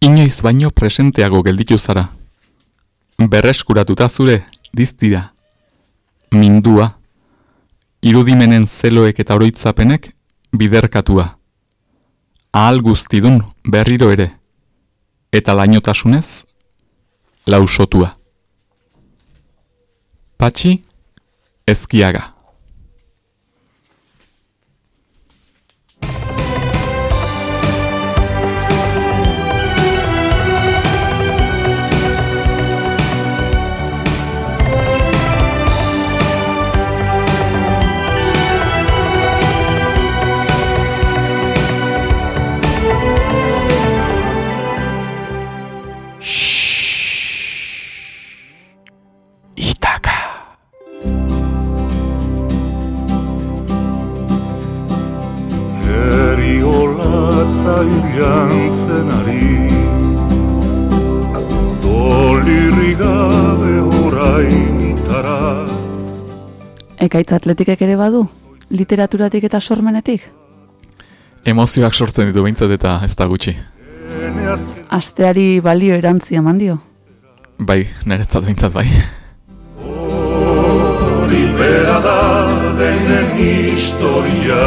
Inoiz baino presenteago gelditu zara. Berreskuratuta zure, diztira. Mindua. Irudimenen zeloek eta oroitzapenek biderkatua. Ahal guztidun berriro ere. Eta lainotasunez, lausotua. Patxi, ezkiaga. Ekaitz atletikek ere badu? Literaturatik eta sormenetik? Emozioak sortzen ditu behintzat eta ez da gutxi. Asteari balio erantzi eman dio. Bai, niretzat behintzat bai. hori bera da denen historia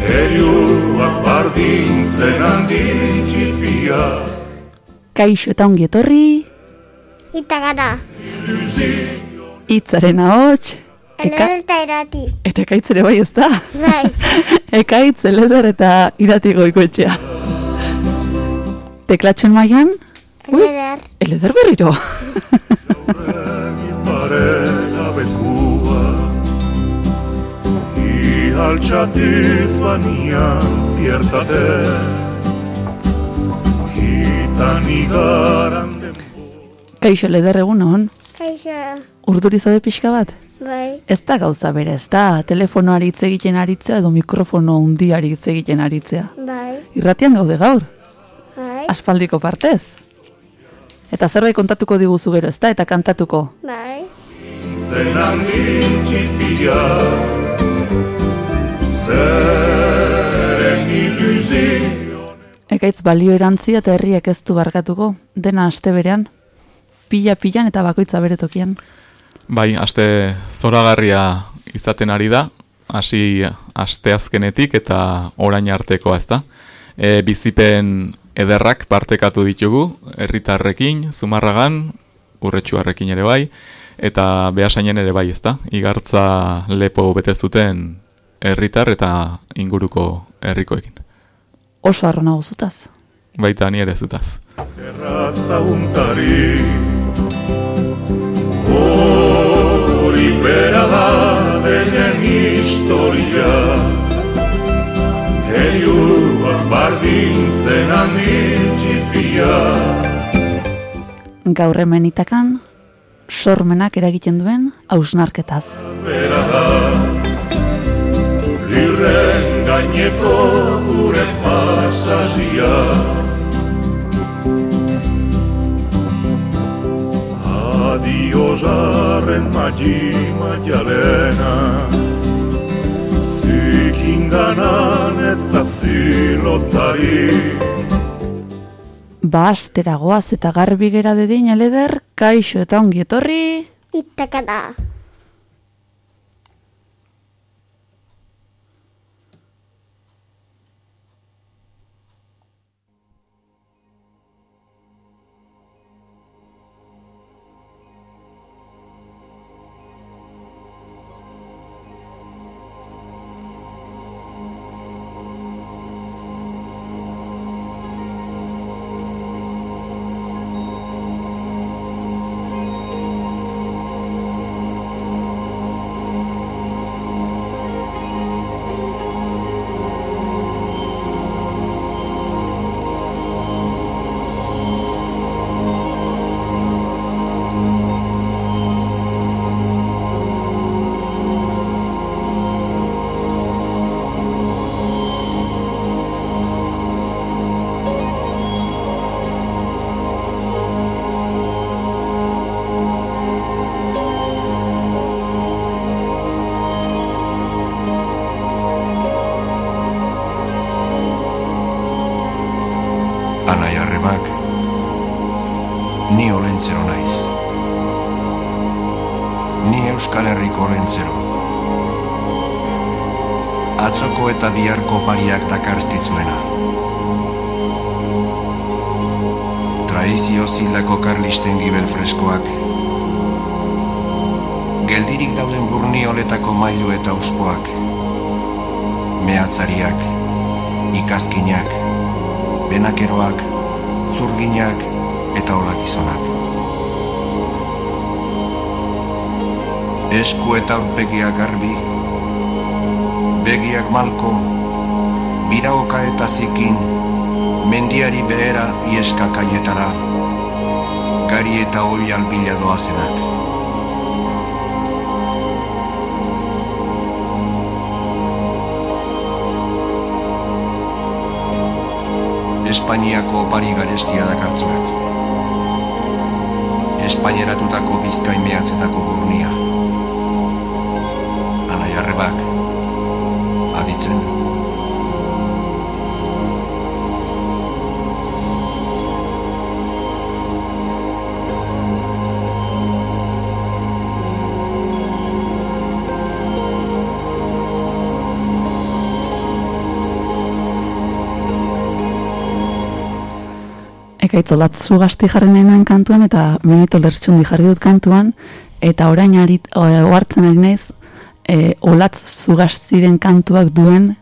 Heriuak bardintzen handi txipia Kaixo eta ongi etorri, Eta gara, hitzaren ahots, eka, eta erati. eta ekaitz ere bai ez da? Bai, Ekaitz, eleder eta irati goikoetxea. Teklatxen mailan, eleder. eleder berriro. Altxatiz banian ziertate Hitan igaran Kaixo, eleder egun hon, Kaixo, urdurizade pixka bat? bai, Ez da gauza bere, ez da telefonoari hitz egiten aritzea edo mikrofono hundiari hitz egiten aritzea. bai, Irratian gaude gaur, bai, aspaldiko partez. Eta zerbait kontatuko diguzu gero, ez da, eta kantatuko. bai, zen handin txipia Zeren Ekaitz balio erantzi eta herriak ez du barkatuko, dena aste berean, pila pilan eta bakoitza bere tokian. Bai, aste zoragarria izaten ari da, hasi asteazkenetik eta orain artekoa ez da. E, bizipen ederrak partekatu ditugu, herritarrekin, zumarragan, urretxuarrekin ere bai, eta behasainen ere bai ez da. Igartza lepo bete zuten herritar eta inguruko herrikoekin. Oso arro nago zutaz. Baita ni ere zutaz. erraza untari bera da denen historia. Heriuak bardintzen handi txipia Gaur hemen itakan, sormenak eragiten duen hausnarketaz. bera da. Lirren gaineko gure pasazia Adio jarren magi maialena Zikinganan ez da zilotari. Ba, astera goaz eta garbi gera dedin eleder, kaixo eta ongi etorri, eta Traizio zildako karlisten gibel freskoak. Geldirik dauden burnioletako mailu eta uspoak. Mehatzariak, ikazkinak, benakeroak, zurginak eta olak izonak. Esku eta aurpegiak garbi, begiak malko, biraoka eta zikin, mendiari behera ieska kaietara, gari eta hoi albila doazenak. Espainiako opari garestia dakartzuet. Espainieratutako bizkain mehatzetako burnia. Anai arrebak, aditzen. Ekaitz olatzu gazti jarri nahi nuen kantuan eta Benito Lertxundi jarri dut kantuan eta orain arit, oartzen ari naiz e, olatz zugaztiren kantuak duen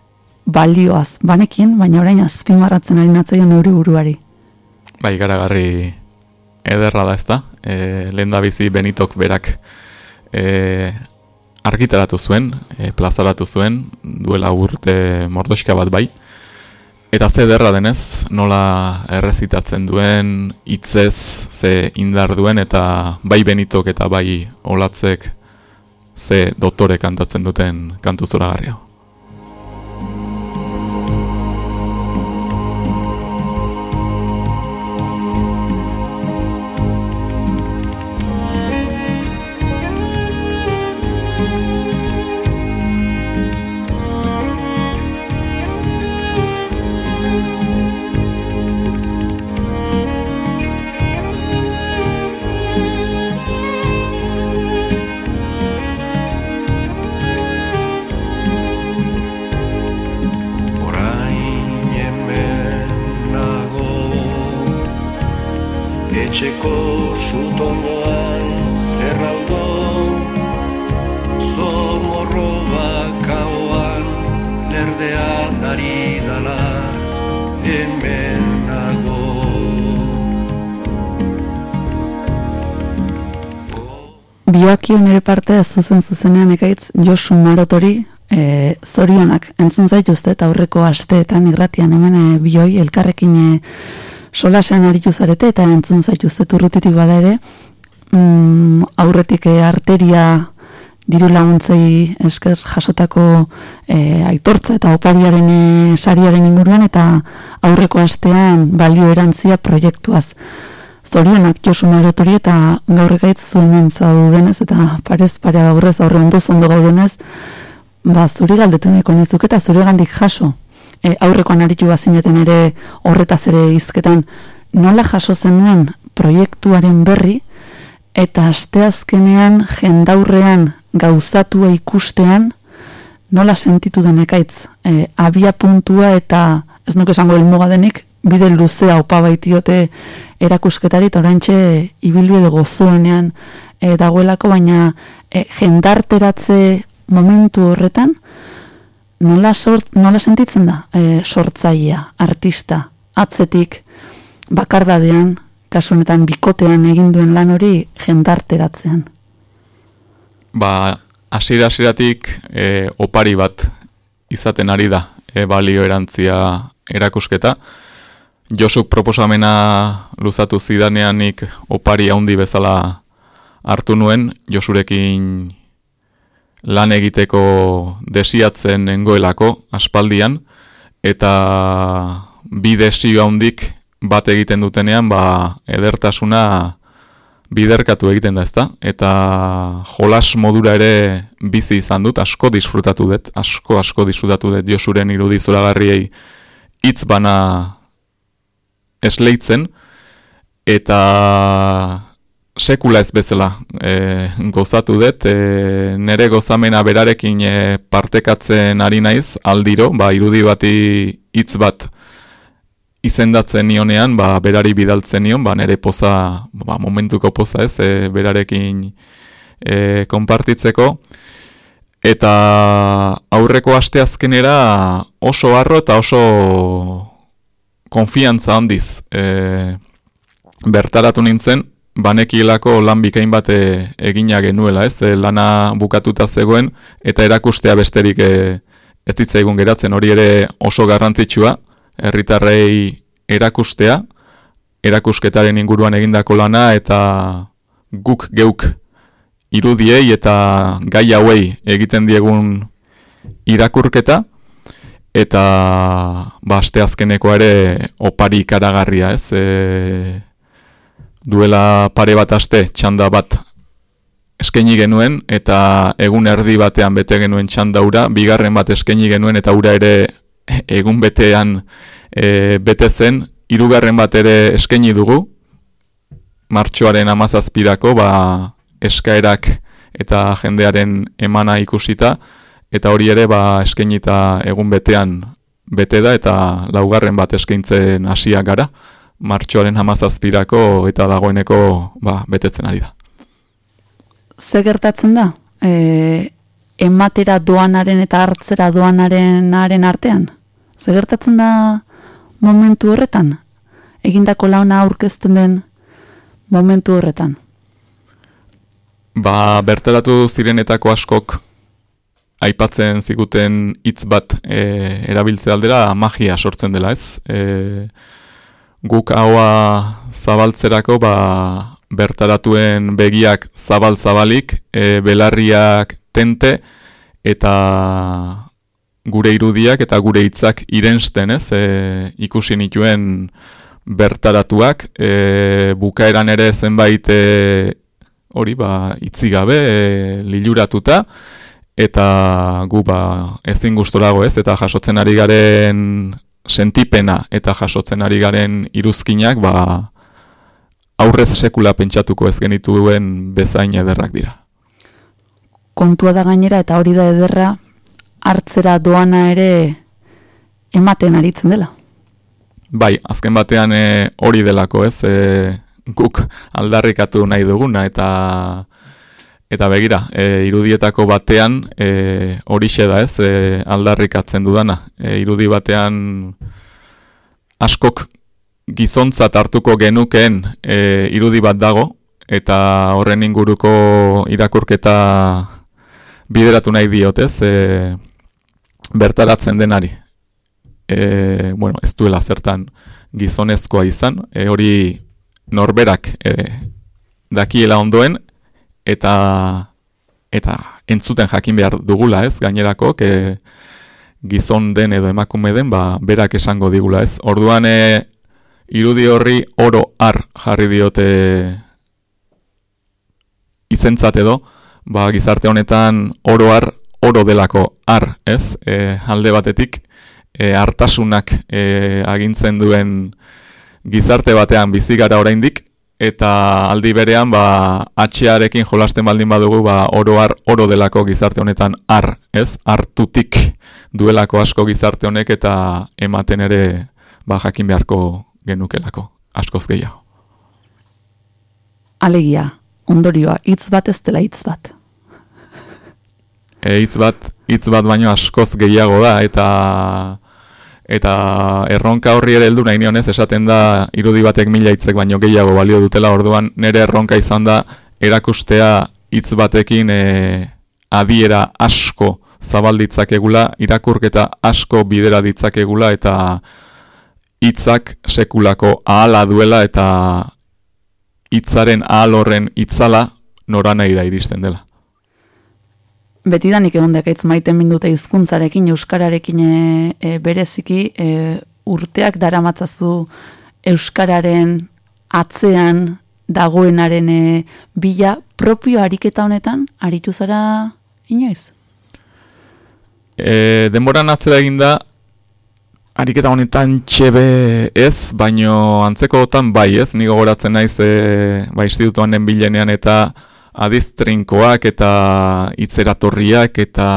balioaz banekin, baina orain azpimarratzen ari natzaio neuri buruari. Bai, garagarri ederra da ezta. E, lehen da bizi Benitok berak e, argitaratu zuen, e, plazaratu zuen, duela urte mordoska bat bai. Eta ze ederra denez, nola errezitatzen duen, hitzez ze indar duen, eta bai benitok eta bai olatzek ze doktore kantatzen duten kantu zoragarria. Hemen nago Bioakio nire parte zuzen zuzenean ekaitz Josu Marotori e, zorionak. Entzun zaituzte eta aurreko asteetan irratian hemen e, bioi elkarrekin e, solasean aritu zarete eta entzun zaituzte turrutitik bada ere. Mm, aurretik e, arteria diru laguntzei eskez jasotako e, aitortza eta opariaren e, sariaren inguruan eta aurreko astean balio erantzia proiektuaz. Zorionak Josu Marotori eta gaur gaitz zuen zaudenez eta parez pare aurrez aurre ondo zondo gaudenez, ba, zuri galdetu nahiko nizuk eta zuri gandik jaso. E, aurrekoan aritu bazineten ere horretaz ere izketan, nola jaso zenuen proiektuaren berri eta asteazkenean jendaurrean gauzatua ikustean nola sentitu den ekaitz. E, abia puntua eta ez nuke esango helmuga denik, bide luzea opa baitiote erakusketari eta oraintxe ibilbide gozoenean e, dagoelako, baina e, jendarteratze momentu horretan nola, sort, nola sentitzen da e, sortzaia, artista, atzetik, bakardadean, kasu honetan bikotean egin duen lan hori jendarteratzean. Ba, hasiera hasieratik e, opari bat izaten ari da e, balio erantzia erakusketa. Josuk proposamena luzatu zidaneanik opari handi bezala hartu nuen, Josurekin lan egiteko desiatzen nengoelako aspaldian, eta bi desio handik bat egiten dutenean, ba, edertasuna biderkatu egiten da ezta, eta jolas modura ere bizi izan dut, asko disfrutatu dut, asko asko disfrutatu dut Josuren irudi zoragarriei hitz bana esleitzen, eta sekula ez bezala e, gozatu dut, e, nere gozamena berarekin e, partekatzen ari naiz, aldiro, ba, irudi bati hitz bat izendatzen nionean, ba, berari bidaltzen nion, ba, nere poza, ba, momentuko poza ez, e, berarekin e, konpartitzeko, eta aurreko asteazkenera oso harro eta oso konfiantza handiz e, bertaratu nintzen, banekielako lan bikain bate egina genuela, ez? E, lana bukatuta zegoen eta erakustea besterik e, ez ditzaigun geratzen hori ere oso garrantzitsua, herritarrei erakustea, erakusketaren inguruan egindako lana eta guk geuk irudiei eta gai hauei egiten diegun irakurketa eta ba azkeneko ere opari karagarria, ez? E, duela pare bat aste txanda bat eskaini genuen eta egun erdi batean bete genuen txanda ura, bigarren bat eskaini genuen eta ura ere egun betean e, bete zen, hirugarren bat ere eskaini dugu, martxoaren amazazpirako, ba, eskaerak eta jendearen emana ikusita, eta hori ere ba, eskainita egun betean bete da, eta laugarren bat eskaintzen hasiak gara martxoaren hamazazpirako eta dagoeneko ba, betetzen ari da. Ze gertatzen da? E, ematera doanaren eta hartzera doanaren artean? Ze gertatzen da momentu horretan? Egindako launa aurkezten den momentu horretan? Ba, bertelatu zirenetako askok aipatzen ziguten hitz bat e, erabiltze aldera magia sortzen dela ez. E, guk haua zabaltzerako ba, bertaratuen begiak zabal-zabalik, e, belarriak tente eta gure irudiak eta gure hitzak irensten, ez, e, ikusi nituen bertaratuak, e, bukaeran ere zenbait e, hori ba, itzi gabe, e, liluratuta, eta gu ba, ezin gustorago ez, eta jasotzen ari garen sentipena eta jasotzen ari garen iruzkinak ba aurrez sekula pentsatuko ez genitu duen bezain ederrak dira. Kontua da gainera eta hori da ederra hartzera doana ere ematen aritzen dela. Bai, azken batean e, hori delako ez, e, guk aldarrikatu nahi duguna eta Eta begira, e, irudietako batean e, horixe da ez, e, aldarrikatzen dudana. E, irudi batean askok gizontzat hartuko genukeen e, irudi bat dago, eta horren inguruko irakurketa bideratu nahi diotez, e, bertaratzen denari. E, bueno, ez duela zertan gizonezkoa izan, e, hori norberak e, dakiela ondoen, eta eta entzuten jakin behar dugula ez, gainerako, ke gizon den edo emakume den, ba, berak esango digula ez. Orduan, e, irudi horri oro ar jarri diote izentzat edo, ba, gizarte honetan oro ar, oro delako ar, ez, e, alde batetik, e, hartasunak e, agintzen duen gizarte batean bizi gara oraindik, eta aldi berean ba atxearekin jolasten baldin badugu ba oroar oro delako gizarte honetan ar, ez? Hartutik duelako asko gizarte honek eta ematen ere ba jakin beharko genukelako askoz gehiago. Alegia, ondorioa hitz bat ez dela hitz bat. E, hitz bat, hitz bat baino askoz gehiago da eta eta erronka horri ere heldu nahi nionez esaten da irudi batek mila hitzek baino gehiago balio dutela orduan nere erronka izan da erakustea hitz batekin e, adiera asko zabalditzakegula irakurketa asko bidera ditzakegula eta hitzak sekulako ahala duela eta hitzaren ahal horren hitzala noranaira iristen dela betidanik egon dekaitz maiten mindute hizkuntzarekin euskararekin e, e, bereziki e, urteak daramatzazu euskararen atzean dagoenaren e, bila propio ariketa honetan aritu zara inoiz? E, denboran atzera eginda ariketa honetan txebe ez, baino antzekotan bai ez, nigo goratzen naiz e, ba, institutuan den bilenean eta adiztrinkoak eta itzeratorriak eta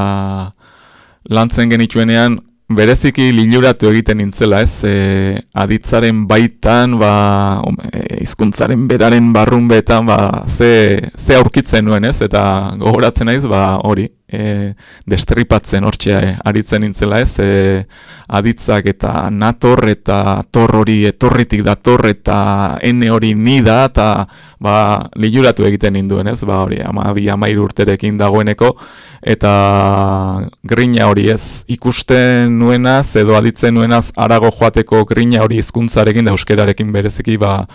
lantzen genituenean bereziki liluratu egiten nintzela, ez? E, aditzaren baitan, ba, e, izkuntzaren beraren barrunbetan, ba, ze, ze aurkitzen nuen, ez? Eta gogoratzen naiz, ba, hori, e, destripatzen hortxe aritzen nintzela, ez? E, aditzak eta nator eta tor hori etorritik dator eta ene hori ni da, eta ba, liluratu egiten ninduen, ez? Ba, hori, ama bi amairu urterekin dagoeneko, eta grina hori ez ikusten nuenaz edo aditzen nuenaz arago joateko grina hori hizkuntzarekin da euskerarekin bereziki ba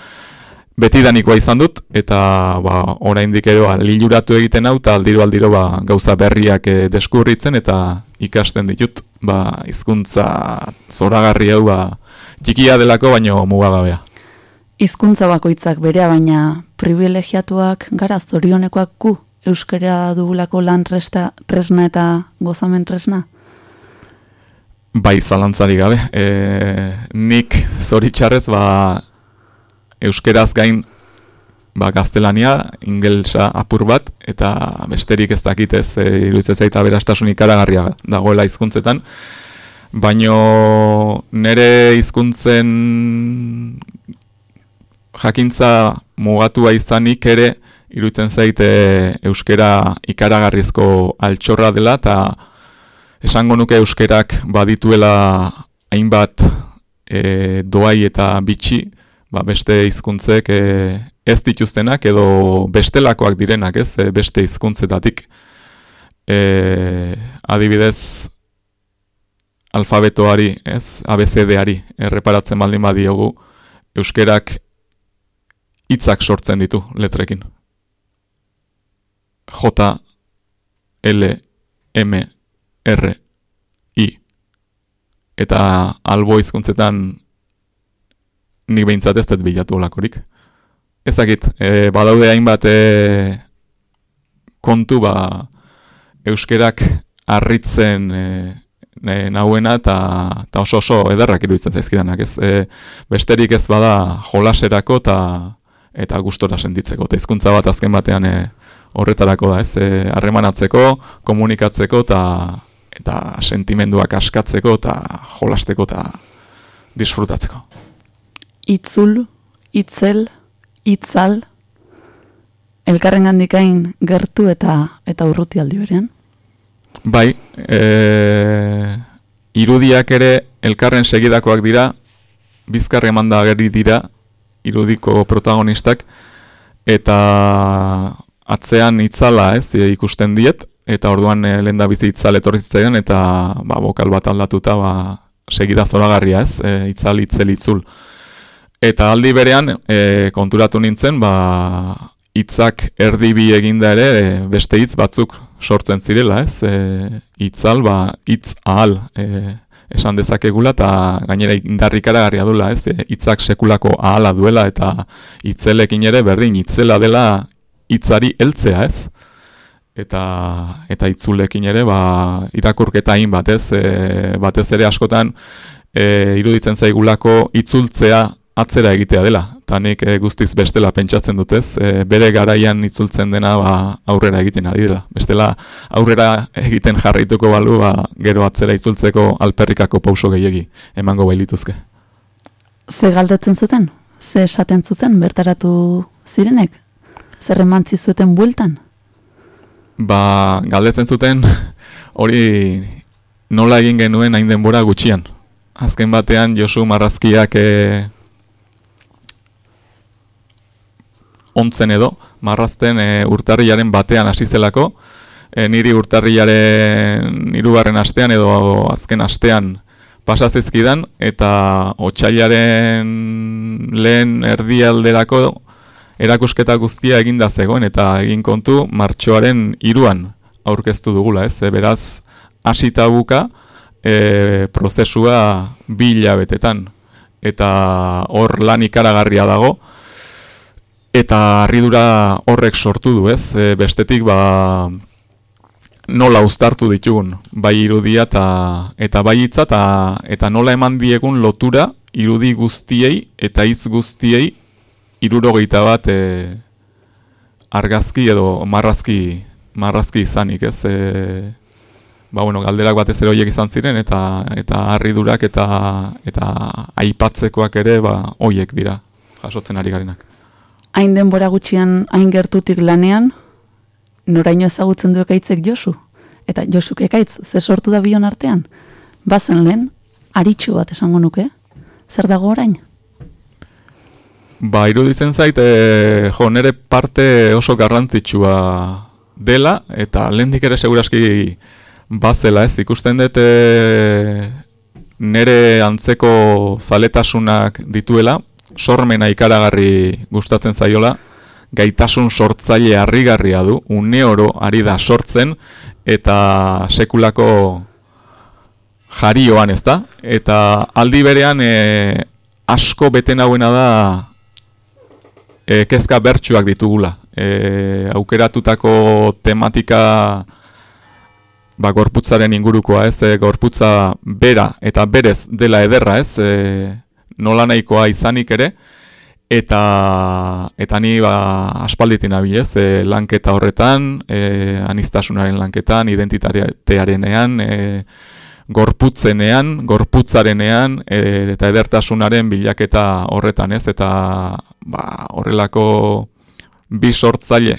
betidanikoa izan dut eta ba oraindik ere ba, liluratu egiten hau ta aldiro aldiro ba gauza berriak e, deskurritzen eta ikasten ditut ba hizkuntza zoragarri hau ba txikia delako baino mugagabea Hizkuntza bakoitzak berea baina privilegiatuak gara zorionekoak gu euskara dugulako lan resta, tresna eta gozamen tresna? Bai, zalantzari gabe. E, nik zoritxarrez, ba, euskeraz gain ba, gaztelania, ingelsa apur bat, eta besterik ez dakitez, e, iruditzez zaita berastasun ikaragarria dagoela hizkuntzetan. Baino nere hizkuntzen jakintza mugatua izanik ere, iruditzen zaite euskera ikaragarrizko altxorra dela eta esango nuke euskerak badituela hainbat e, doai eta bitxi ba, beste hizkuntzek e, ez dituztenak edo bestelakoak direnak ez? E, beste hizkuntzetatik. E, adibidez alfabetoari ez? ABCDari erreparatzen baldin badiogu euskerak hitzak sortzen ditu letrekin. J, L, M, R, I. Eta albo izkuntzetan nik behintzat ez dut bilatu olakorik. Ezakit, e, badaude hainbat e, kontu ba euskerak harritzen e, e, nahuena eta oso oso ederrak iruditzen zaizkidanak. Ez, e, besterik ez bada jolaserako eta eta gustora sentitzeko. Eta hizkuntza bat azken batean e, horretarako da, ez, e, harremanatzeko, komunikatzeko eta eta sentimenduak askatzeko eta jolasteko eta disfrutatzeko. Itzul, itzel, itzal, elkarren gandikain gertu eta eta urruti aldi berean? Bai, e, irudiak ere elkarren segidakoak dira, bizkarri emanda ageri dira, irudiko protagonistak, eta atzean itzala, ez, e, ikusten diet eta orduan e, lenda bizi itzal etorri zitzaidan eta ba bokal bat aldatuta ba segida zoragarria, ez, e, itzal itzel itzul. Eta aldi berean e, konturatu nintzen, ba hitzak erdibi eginda ere e, beste hitz batzuk sortzen zirela, ez? E, itzal ba hitz ahal, e, esan dezakegula eta gainera indarrikaragarria dula, ez? hitzak sekulako ahala duela eta hitzelekin ere berdin hitzela dela hitzari heltzea, ez? Eta eta itzulekin ere ba irakurketa hain batez, e, batez ere askotan e, iruditzen zaigulako itzultzea atzera egitea dela. Ta nik e, guztiz bestela pentsatzen dut, ez? E, bere garaian itzultzen dena ba aurrera egiten ari dela. Bestela aurrera egiten jarraituko balu ba gero atzera itzultzeko alperrikako pauso gehiegi emango bailituzke. Ze galdetzen zuten? Ze esaten zuten bertaratu zirenek? zer emantzi zuten bueltan? Ba, galdetzen zuten, hori nola egin genuen hain denbora gutxian. Azken batean, Josu Marrazkiak e, ontzen edo, marrazten e, urtarriaren batean hasi zelako, e, niri urtarriaren irugarren astean edo azken astean pasazizkidan, eta otxailaren lehen erdialderako erakusketa guztia eginda zegoen eta egin kontu martxoaren iruan aurkeztu dugula, ez? E, beraz, hasita buka e, prozesua bila betetan eta hor lan ikaragarria dago eta harridura horrek sortu du, ez? E, bestetik, ba, nola uztartu ditugun, bai irudia eta, eta bai hitza eta, eta nola eman diegun lotura irudi guztiei eta hitz guztiei irurogeita bat e, argazki edo marrazki, marrazki izanik, ez? E, ba, bueno, galderak batez ere horiek izan ziren eta eta harridurak eta eta aipatzekoak ere ba hoiek dira jasotzen ari garenak. Hain denbora gutxian hain gertutik lanean noraino ezagutzen du ekaitzek Josu. Eta Josuk ekaitz ze sortu da bion artean? Bazen lehen aritxo bat esango nuke. Zer dago orain? Ba, iruditzen zait, e, jo, nere parte oso garrantzitsua dela, eta lehendik ere seguraski bazela ez, ikusten dut e, nere antzeko zaletasunak dituela, sormena ikaragarri gustatzen zaiola, gaitasun sortzaile harrigarria du, une oro ari da sortzen, eta sekulako jarioan ez da, eta aldi berean e, asko beten hauena da e, kezka bertsuak ditugula. E, aukeratutako tematika ba, gorputzaren ingurukoa, ez, e, gorputza bera eta berez dela ederra, ez, e, nola nahikoa izanik ere, eta eta ni ba, aspalditin abi, ez, e, lanketa horretan, e, anistasunaren lanketan, identitatearenean, e, gorputzenean, gorputzarenean e, eta edertasunaren bilaketa horretan, ez, eta ba, horrelako bi sortzaile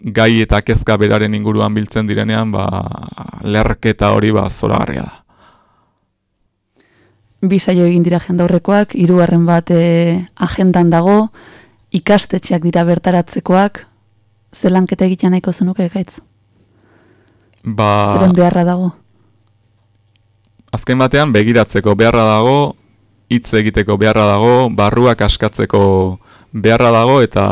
gai eta kezka beraren inguruan biltzen direnean, ba, lerketa hori ba, zoragarria da. Bi saio egin dira jendaurrekoak, hirugarren bat e, agendan dago, ikastetxeak dira bertaratzekoak, zelanketa egiten nahiko zenuke gaitz? Ba, Zeren beharra dago? azken batean begiratzeko beharra dago, hitz egiteko beharra dago, barruak askatzeko beharra dago eta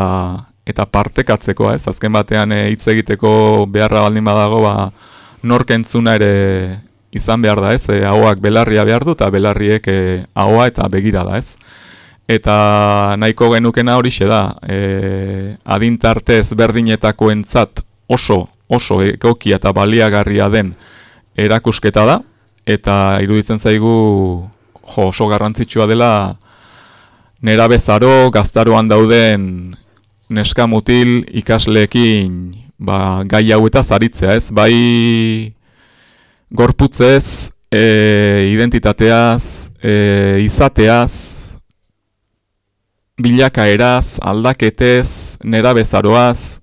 eta partekatzeko, ez? Azken batean eh, hitz egiteko beharra baldin badago, ba nork entzuna ere izan behar da, ez? E, ahoak belarria behar du eta belarriek e, ahoa eta begira da, ez? Eta nahiko genukena hori da, e, adintartez berdinetako entzat oso, oso ekokia eta baliagarria den erakusketa da, eta iruditzen zaigu jo, oso garrantzitsua dela nera bezaro gaztaroan dauden neska mutil ikasleekin ba, gai hau eta zaritzea ez, bai gorputzez, e, identitateaz, e, izateaz, bilakaeraz, aldaketez, nera bezaroaz,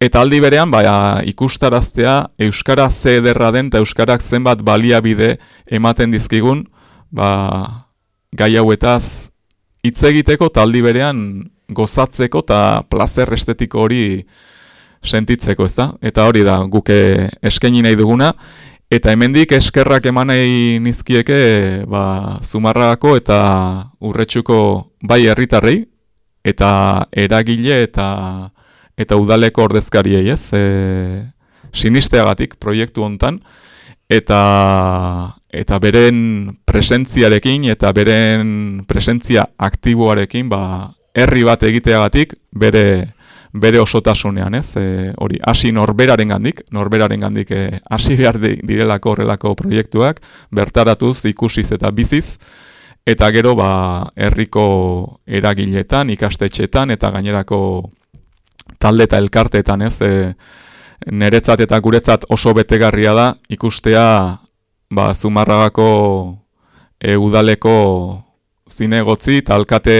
eta aldi berean ba, ikustaraztea Euskara ze ederra den eta Euskarak zenbat baliabide ematen dizkigun ba, gai hauetaz hitz egiteko taldi berean gozatzeko eta plazer estetiko hori sentitzeko, ez da? Eta hori da, guke eskaini nahi duguna, eta hemendik eskerrak eman nahi nizkieke, ba, zumarragako eta urretsuko bai herritarrei eta eragile eta eta udaleko ordezkariei, ez? E, sinisteagatik proiektu hontan eta eta beren presentziarekin eta beren presentzia aktiboarekin ba, herri bat egiteagatik bere bere osotasunean, ez? E, hori hasi norberaren gandik, norberaren gandik e, hasi behar direlako horrelako proiektuak, bertaratuz ikusiz eta biziz, eta gero ba, herriko eragiletan, ikastetxetan eta gainerako talde eta elkarteetan, ez? E, neretzat eta guretzat oso betegarria da ikustea ba, Zumarragako e, udaleko zinegotzi eta alkate,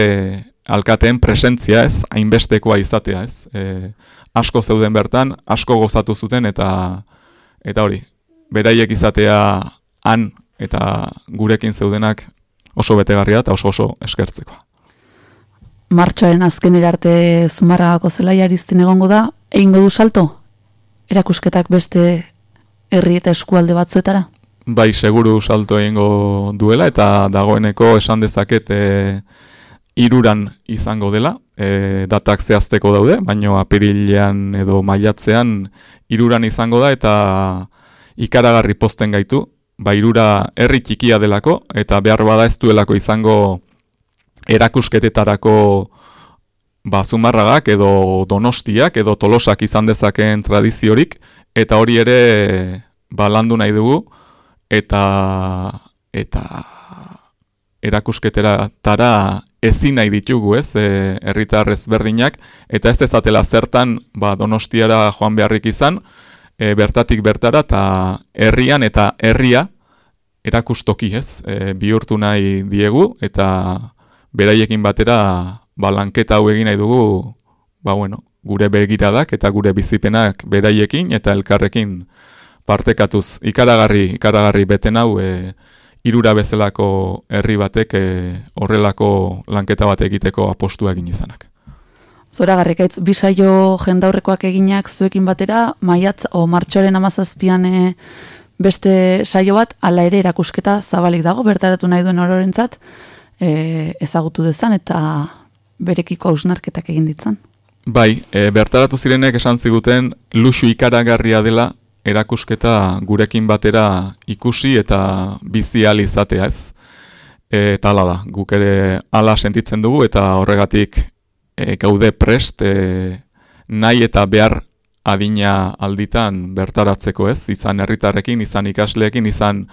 alkateen presentzia ez, hainbestekoa izatea ez. E, asko zeuden bertan, asko gozatu zuten eta eta hori, beraiek izatea han eta gurekin zeudenak oso betegarria eta oso oso eskertzeko. Martxoaren azken erarte Zumarragako zelaiariztin egongo da, egingo du salto? Erakusketak beste herri eta eskualde batzuetara? bai seguru salto egingo duela eta dagoeneko esan dezaket e, iruran izango dela, e, datak zehazteko daude, baino apirilean edo maiatzean iruran izango da eta ikaragarri posten gaitu, ba irura herri txikia delako eta behar bada ez duelako izango erakusketetarako ba, zumarragak edo donostiak edo tolosak izan dezakeen tradiziorik, eta hori ere ba, landu nahi dugu, eta eta erakusketera tara ezin nahi ditugu, ez, e, herritar ezberdinak, eta ez ezatela zertan ba, donostiara joan beharrik izan, e, bertatik bertara, eta herrian eta herria erakustoki, ez, e, bihurtu nahi diegu, eta beraiekin batera ba, lanketa hau egin nahi dugu, ba, bueno, gure begiradak eta gure bizipenak beraiekin eta elkarrekin partekatuz. Ikaragarri, ikaragarri beten hau, e, irura bezalako herri batek e, horrelako lanketa bat egiteko apostua egin izanak. Zora garrikaitz, bisaio jendaurrekoak eginak zuekin batera, maiatz o martxoren amazazpian e, beste saio bat, ala ere erakusketa zabalik dago, bertaratu nahi duen ororentzat, e, ezagutu dezan eta berekiko hausnarketak egin ditzan. Bai, e, bertaratu zirenek esan ziguten luxu ikaragarria dela erakusketa gurekin batera ikusi eta bizi izatea ez. Eta ala da, guk ere ala sentitzen dugu eta horregatik e, gaude prest e, nahi eta behar adina alditan bertaratzeko ez, izan herritarrekin, izan ikasleekin, izan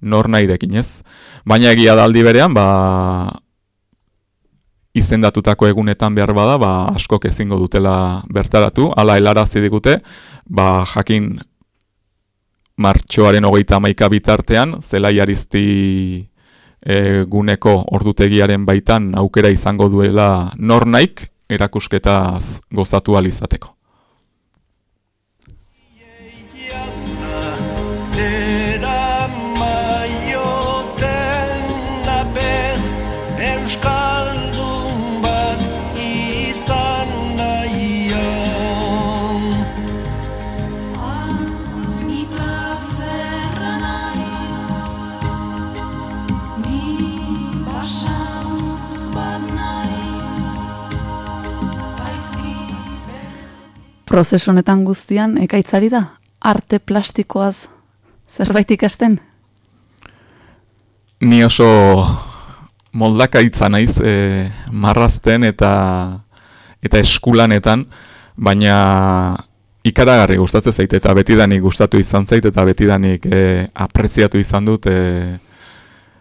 nor nahirekin ez. Baina egia da aldi berean, ba, izendatutako egunetan behar bada, ba, askok ezingo dutela bertaratu, ala helarazi digute, ba, jakin martxoaren hogeita maika bitartean, zela jarizti e, guneko ordutegiaren baitan aukera izango duela nor naik erakusketaz gozatu alizateko. Prozesu honetan guztian ekaitzari da? Arte plastikoaz zerbait ikasten? Ni oso moldakaitza naiz e, marrazten eta eta eskulanetan, baina ikaragarri gustatzen zait eta betidanik gustatu izan zait eta betidanik e, apreziatu izan dut e,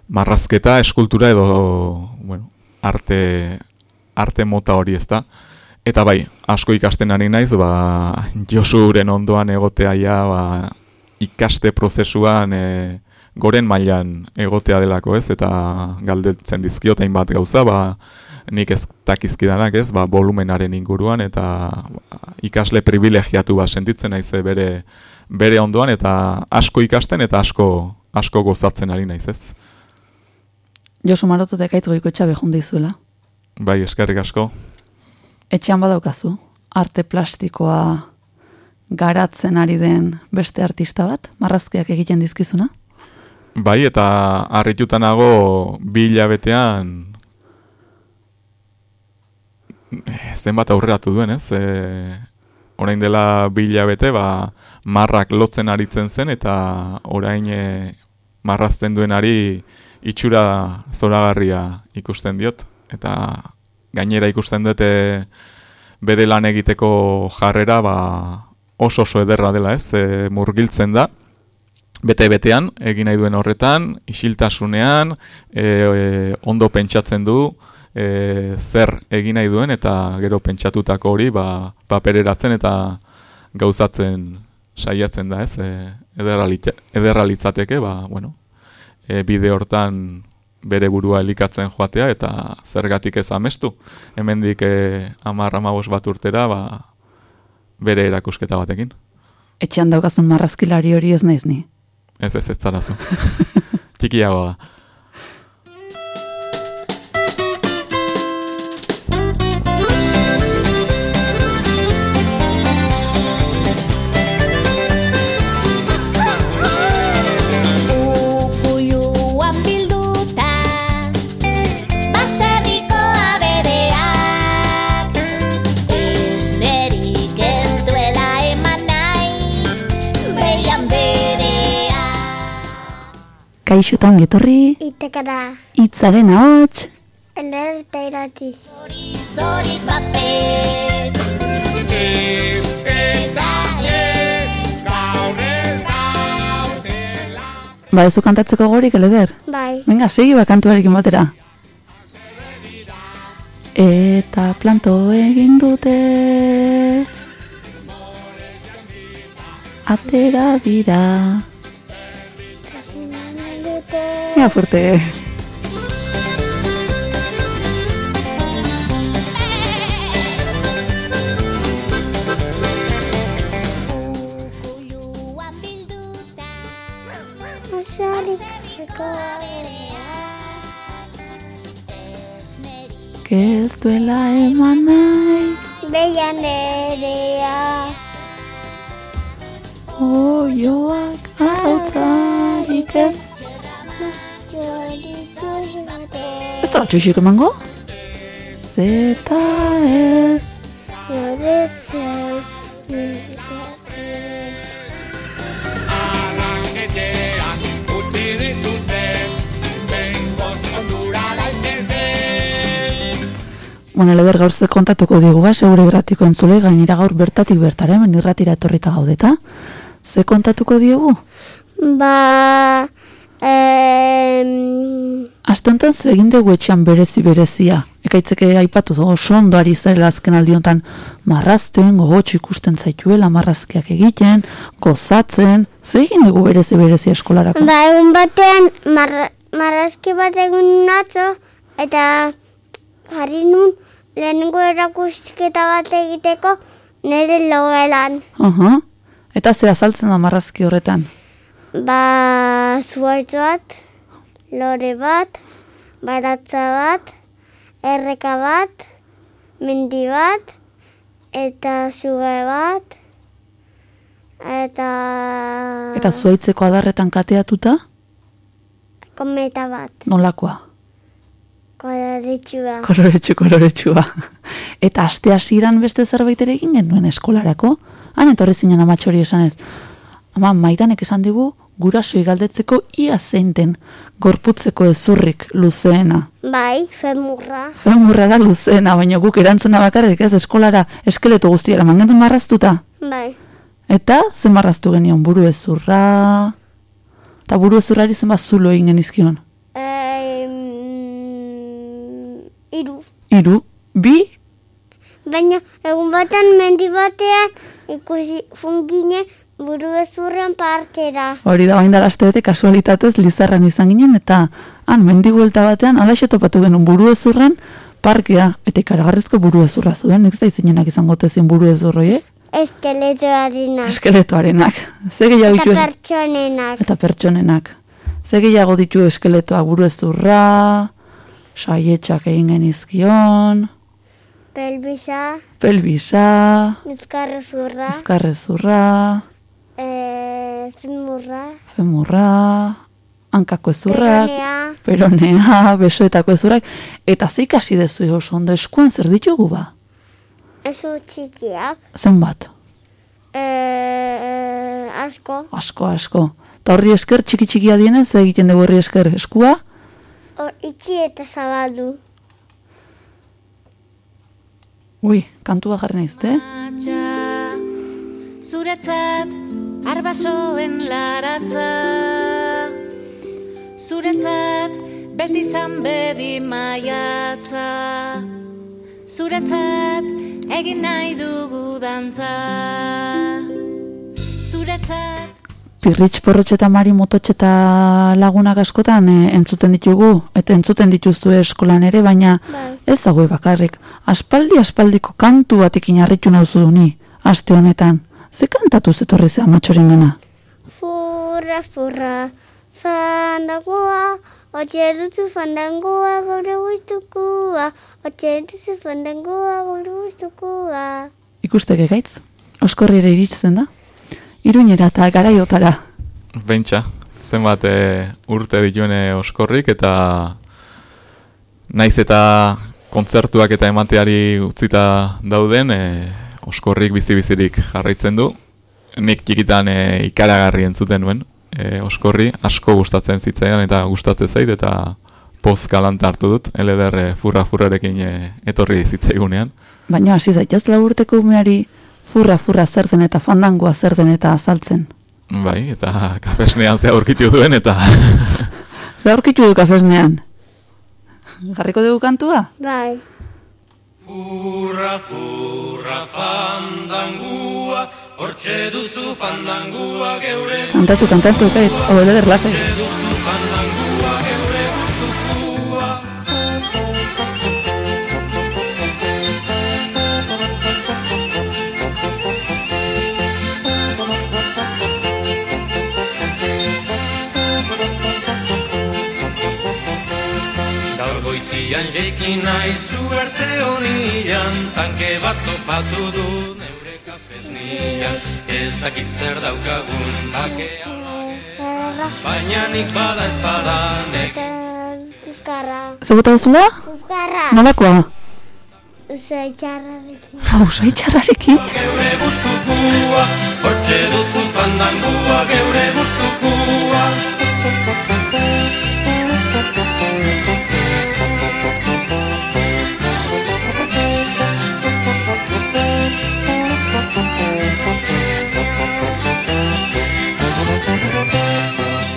marrazketa, eskultura edo bueno, arte, arte mota hori ez da. Eta bai, asko ikasten ari naiz, ba, Josuren ondoan egotea ja, ba, ikaste prozesuan e, goren mailan egotea delako ez, eta galdetzen dizkiotain bat gauza, ba, nik ez takizkidanak ez, ba, volumenaren inguruan, eta ba, ikasle privilegiatu bat sentitzen naiz bere, bere ondoan, eta asko ikasten eta asko asko gozatzen ari naiz ez. Josu marotu dekaitu goiko etxabe jundizuela. Bai, eskerrik asko etxean badaukazu, arte plastikoa garatzen ari den beste artista bat, marrazkiak egiten dizkizuna? Bai, eta harritutanago bi hilabetean eh, zenbat aurreratu duen, ez? E, orain dela bi hilabete, ba, marrak lotzen aritzen zen, eta orain e, marrazten duenari itxura zoragarria ikusten diot. Eta gainera ikusten dute bere lan egiteko jarrera ba, oso oso ederra dela ez, e, murgiltzen da, bete-betean egin nahi duen horretan, isiltasunean, e, e, ondo pentsatzen du, e, zer egin nahi duen eta gero pentsatutako hori ba, papereratzen eta gauzatzen saiatzen da ez, e, ederra litzateke, ba, bueno, e, bide hortan bere burua elikatzen joatea eta zergatik ez amestu. Hemendik eh amar amabos bat urtera ba, bere erakusketa batekin. Etxean daukazun marrazkilari hori ez naiz ni. Ez ez ez zarazu. Txikiago da. Kaixotan getorri. Itekara. Itzaren ahots. Ener eta irati. Zori, zori papez. Ba, ez kantatzeko gorik, eleder? Bai. Venga, segi bakantuarekin batera. Eta planto egin dute Atera Atera dira Ia fuerte Que ez duela eman nahi Beia nerea. Oioak arautzarik ez Txorizu jote. Ez da txoxik emango? Zeta ez Bueno, leder gaur ze kontatuko digu ba, segure gratiko entzule, gainera gaur bertatik bertara, hemen irratira etorrita gaudeta. Ze kontatuko diegu? Ba... Em, Astentan egin dugu etxean berezi berezia. Ekaitzeke aipatu du oso ondo ari zarela azken aldiontan marrazten, gogotxo ikusten zaituela marrazkiak egiten, gozatzen, ze egin dugu berezi berezia eskolarako. ba, egun batean marra, marrazki bat egun natzo, eta jarri nun lehenengo erakusketa bat egiteko nire logelan. Aha. Eta ze azaltzen da marrazki horretan. Ba, zuaitz bat, lore bat, baratza bat, erreka bat, mendi bat, eta zuge bat, eta... Eta zuaitzeko adarretan kateatuta, Kometa bat, nolakoa? koloretxua. Koloretxu, koloretxua. Eta aste hasieran beste zerbait ere egin genuen eskolarako. Han etorri zinen amatxori esanez. Ama, maidanek esan digu, gurasoi galdetzeko ia zein den gorputzeko ezurrik luzeena. Bai, femurra. Femurra da luzeena, baina guk erantzuna bakarrik ez eskolara eskeleto guztiara mangendu marraztuta. Bai, Eta zen marraztu genion buru ezurra... Eta buru ezurrari zenbat zulo egin genizkion. Em, iru. Iru, bi, Baina egun batean mendi batean ikusi fungine buru ezurren parkera. Hori da bain da bete kasualitatez Lizarran izan ginen eta han mendiguelta batean alaxe topatu genuen buru ezurren parkea eta ikaragarrizko buru ezurra zuen, nik zaizinenak izango tezien buru ezurroiek, Eskeletoarena. eskeletoarenak. Gehiago Eta ditu pertsonenak. eta pertsonenak. Ze gehiago ditu eskeletoak buru ezurra, saietxak egin genizkion, Pelbisa, pelbisa, bizkarrezurra, ezkarrezurra, eh, femurra, femurra, hankako ezurrak, peronea, peronea, besoetako ezurrak, eta ze ikasi dezu oso ondo eskuan zer ditugu ba? ezu txikiak, Zenbat? eh, asko, Asko, asko. Eta horri esker txiki txikia dienez, egiten dugu horri esker eskua, hor itxi eta zabaldu. ui, kantua jarri naiz, eh? Zuretzat arbasoen laratza Zuretzat beti zan bedi maiatza Zuretzat egin nahi dugu dantza Zuretzat Pirritx porrotxe eta mari mototxe eta lagunak askotan eh, entzuten ditugu, eta entzuten dituztu eskolan ere, baina Bai. ez dago bakarrik. Aspaldi aspaldiko kantu batekin harritu nauzu du ni, aste honetan. Ze kantatu zetorri ze amatxoren gana? Furra, furra, fandangoa, otxe duzu fandangoa, gaur guztukua, otxe duzu fandangoa, gaur guztukua. Ikusteke gaitz, oskorrire iritsten da. Iruñera eta garaiotara. Bentsa, zenbat e, urte dituen e, oskorrik eta naiz eta kontzertuak eta emateari utzita dauden e, oskorrik bizi-bizirik jarraitzen du. Nik txikitan e, ikaragarri entzuten nuen e, oskorri, asko gustatzen zitzaidan eta gustatzen zait eta poz galanta hartu dut, LDR e, furra-furrarekin e, etorri zitzaigunean. Baina hasi zaitez lau urteko umeari furra furra zer den eta fandangoa zer den eta azaltzen. Bai, eta kafesnean ze aurkitu duen, eta Zer aurkitu du kafesnean? Jarriko dugu kantua? Bai. Furra, furra, fandangua, hortxe duzu fandangua geure Kantatu, kantatu, kait, hau eder lasai. duzu fandangua goizian jeiki naizu arte honian, tanke bat topatu du neure kafesnian. Ez dakit zer daukagun bakea Baina nik bada espada nek Zuzkarra. Zer bota duzula? Zuzkarra. Nolakoa? Zai txarrarekin. Hau, sai txarrarekin? geure gustukua Hortxe duzu fandangua geure gustukua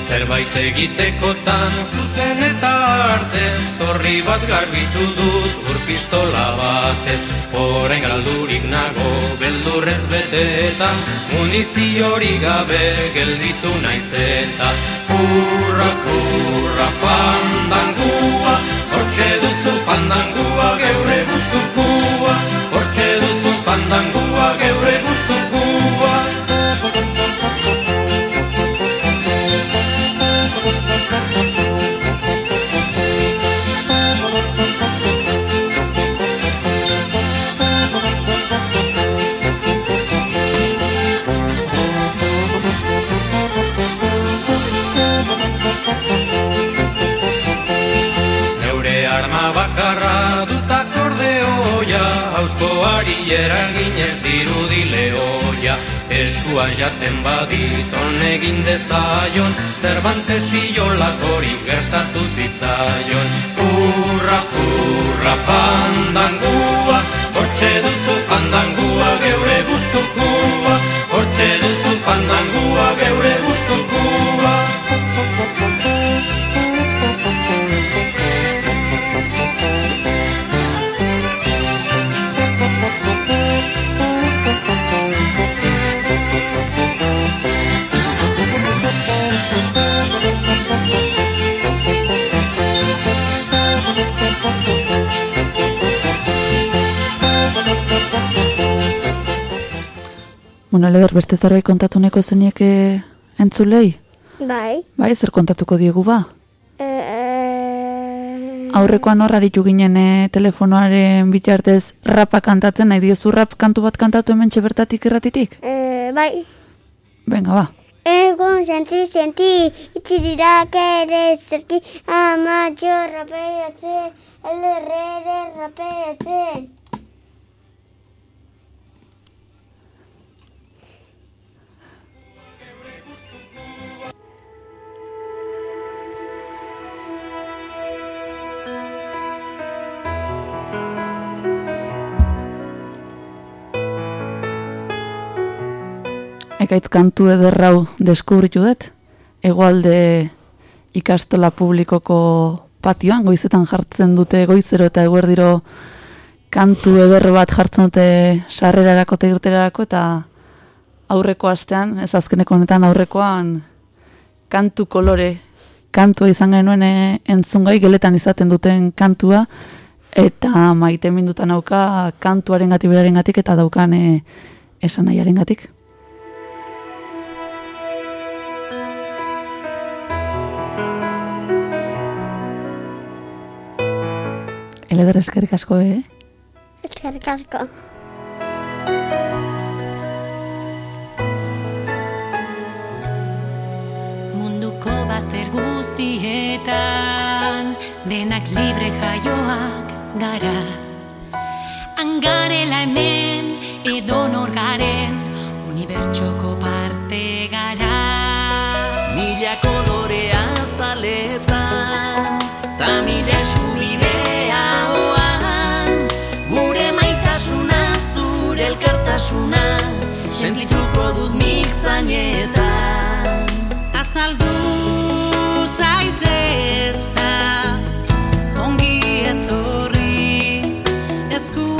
Zerbait egitekotan zuzen eta artez Torri bat garbitu dut ur pistola batez. Orain galdurik nago beldurrez betetan Muniziorik gabe gelditu naiz eta. Hurra, hurra, fandangua Hortxe duzu fandangua geure gustukua Hortxe duzu fandangua geure gustukua Auskoari eraginez dirudi lehoia. Eskua jaten badit on egin dezaion. Cervantes iolakori gertatu zitzaion. Furra, furra, fandangua Hortxe duzu fandangua geure gustukua. Hortxe duzu fandangua geure gustukua Bueno, leder, beste zerbait kontatu neko zenieke entzulei? Bai. Bai, zer kontatuko diegu ba? Eh, Aurrekoan hor aritu ginen eh, telefonoaren bitartez rapa kantatzen, nahi diezu rap kantu bat kantatu hemen bertatik irratitik? eh, bai. Venga, ba. Egun senti, senti, itxirirak ere zerki, ama jo rapeatzen, elderrere rapeatzen. Ekaitz kantu ederrau deskubritu dut. Egoalde ikastola publikoko patioan, goizetan jartzen dute goizero eta eguerdiro kantu eder bat jartzen dute sarrerarako eta irterarako eta aurreko astean, ez azkeneko honetan aurrekoan kantu kolore kantua izan genuen e, entzungai geletan izaten duten kantua eta maite mindutan auka kantuaren gati gatik eta daukan e, esan nahiaren gatik. Eleder eskerrik asko, eh? Eskerrik asko. Munduko bazter guztietan Denak libre jaioak gara Angarela hemen edo nor garen Unibertsoko parte gara Mila kolorea zaletan Ta mila nortasuna Sentituko dut nik zainetan. Azaldu zaitez da Ongi etorri esku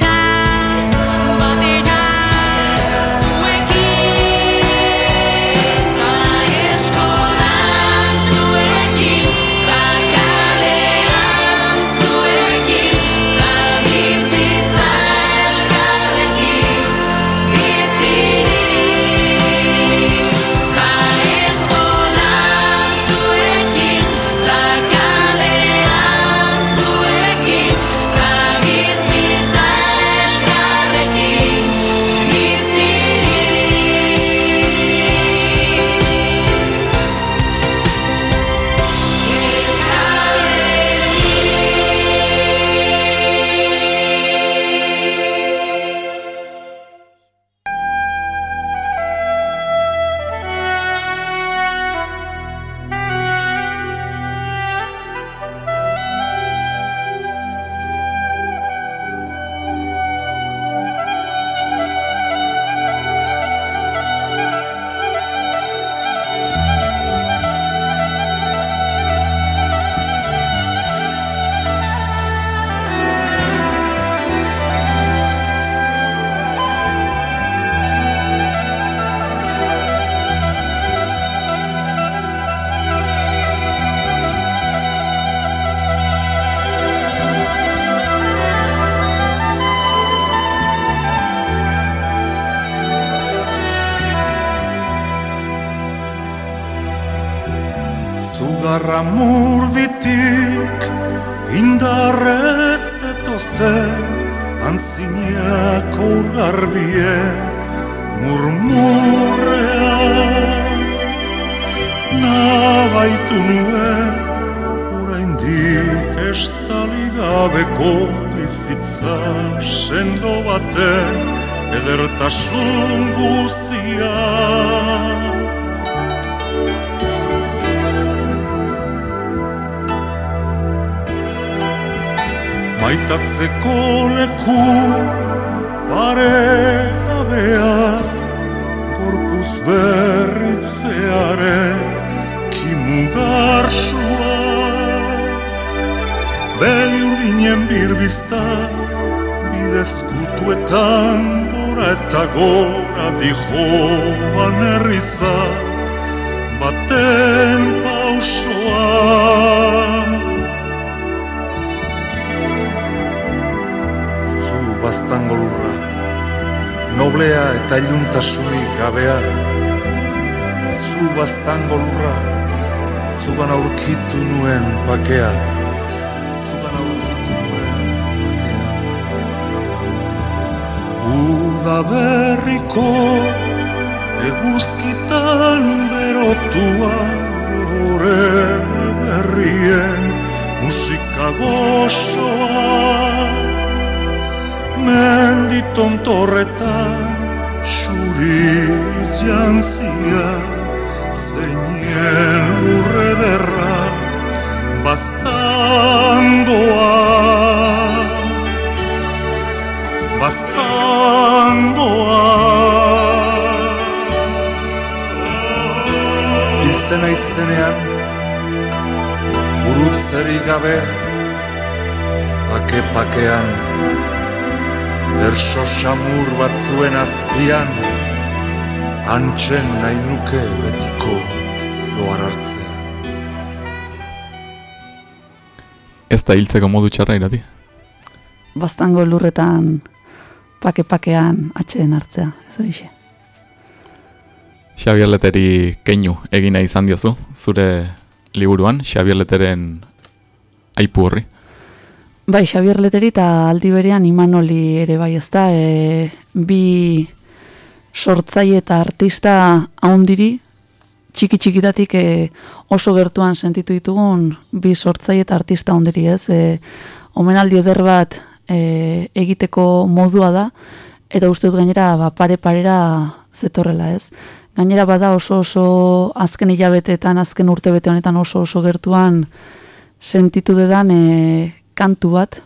time. Noblea eta iluntasunik gabea, zu baztango lurra, zugan aurkitu nuen pakea, zugan aurkitu nuen pakea. Uda berriko eguzkitan berotua lore berrien musika gozoa. Menditon xuriz jantzia zeinen lurre derra baztangoa baztangoa Hiltzen aiztenean Burutzeri gabe Pake-pakean Berso xamur bat zuen azpian Antxen nahi nuke betiko loar hartzea Ez da hiltzeko modu txarra irati. Baztango lurretan pake-pakean atxeden hartzea, ez horixe. Xabier Leteri keinu egina izan diozu, zure liburuan, Xabier Leteren aipu horri. Bai, Xabier Leteri eta aldi berean Imanoli ere bai ezta, e, bi sortzaile eta artista haundiri, txiki txikitatik e, oso gertuan sentitu ditugun bi sortzaile eta artista haundiri ez, e, omenaldi eder bat e, egiteko modua da, eta uste dut gainera ba, pare parera zetorrela ez. Gainera bada oso oso azken hilabeteetan, azken urtebete honetan oso oso gertuan sentitu dedan e, kantu bat.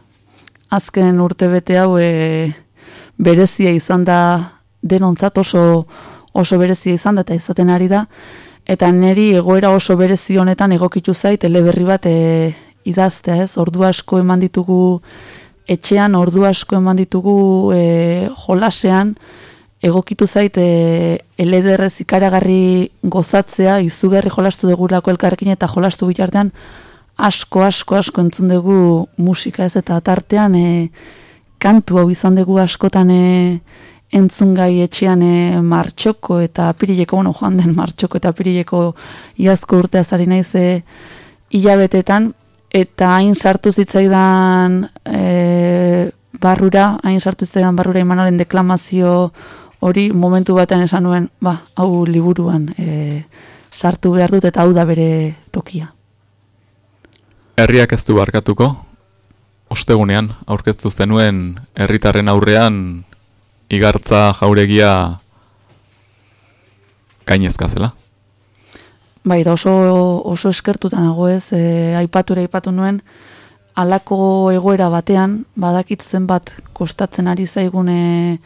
Azken urtebete hau e, berezia izan da denontzat oso oso berezia izan da eta izaten ari da. Eta neri egoera oso berezi honetan egokitu zait eleberri bat e, idaztea ez. Ordu asko eman ditugu etxean, ordu asko eman ditugu e, jolasean, egokitu zait e, elederrez ikaragarri gozatzea, izugarri jolastu degulako elkarrekin eta jolastu bitartean asko, asko, asko entzun dugu musika ez eta tartean e, kantu hau izan dugu askotan e, entzun gai etxean e, martxoko eta apirileko, bueno, joan den martxoko eta apirileko iazko urtea zari naiz e, hilabetetan, eta hain sartu zitzaidan e, barrura, hain sartu zitzaidan barrura imanaren deklamazio hori momentu batean esan nuen, ba, hau liburuan e, sartu behar dut eta hau da bere tokia. Herriak ez du barkatuko, ostegunean aurkeztu zenuen herritarren aurrean igartza jauregia gainezka zela. Bai, da oso, oso eskertuta nago ez, e, aipatura aipatu nuen, alako egoera batean, badakit zenbat kostatzen ari zaigune,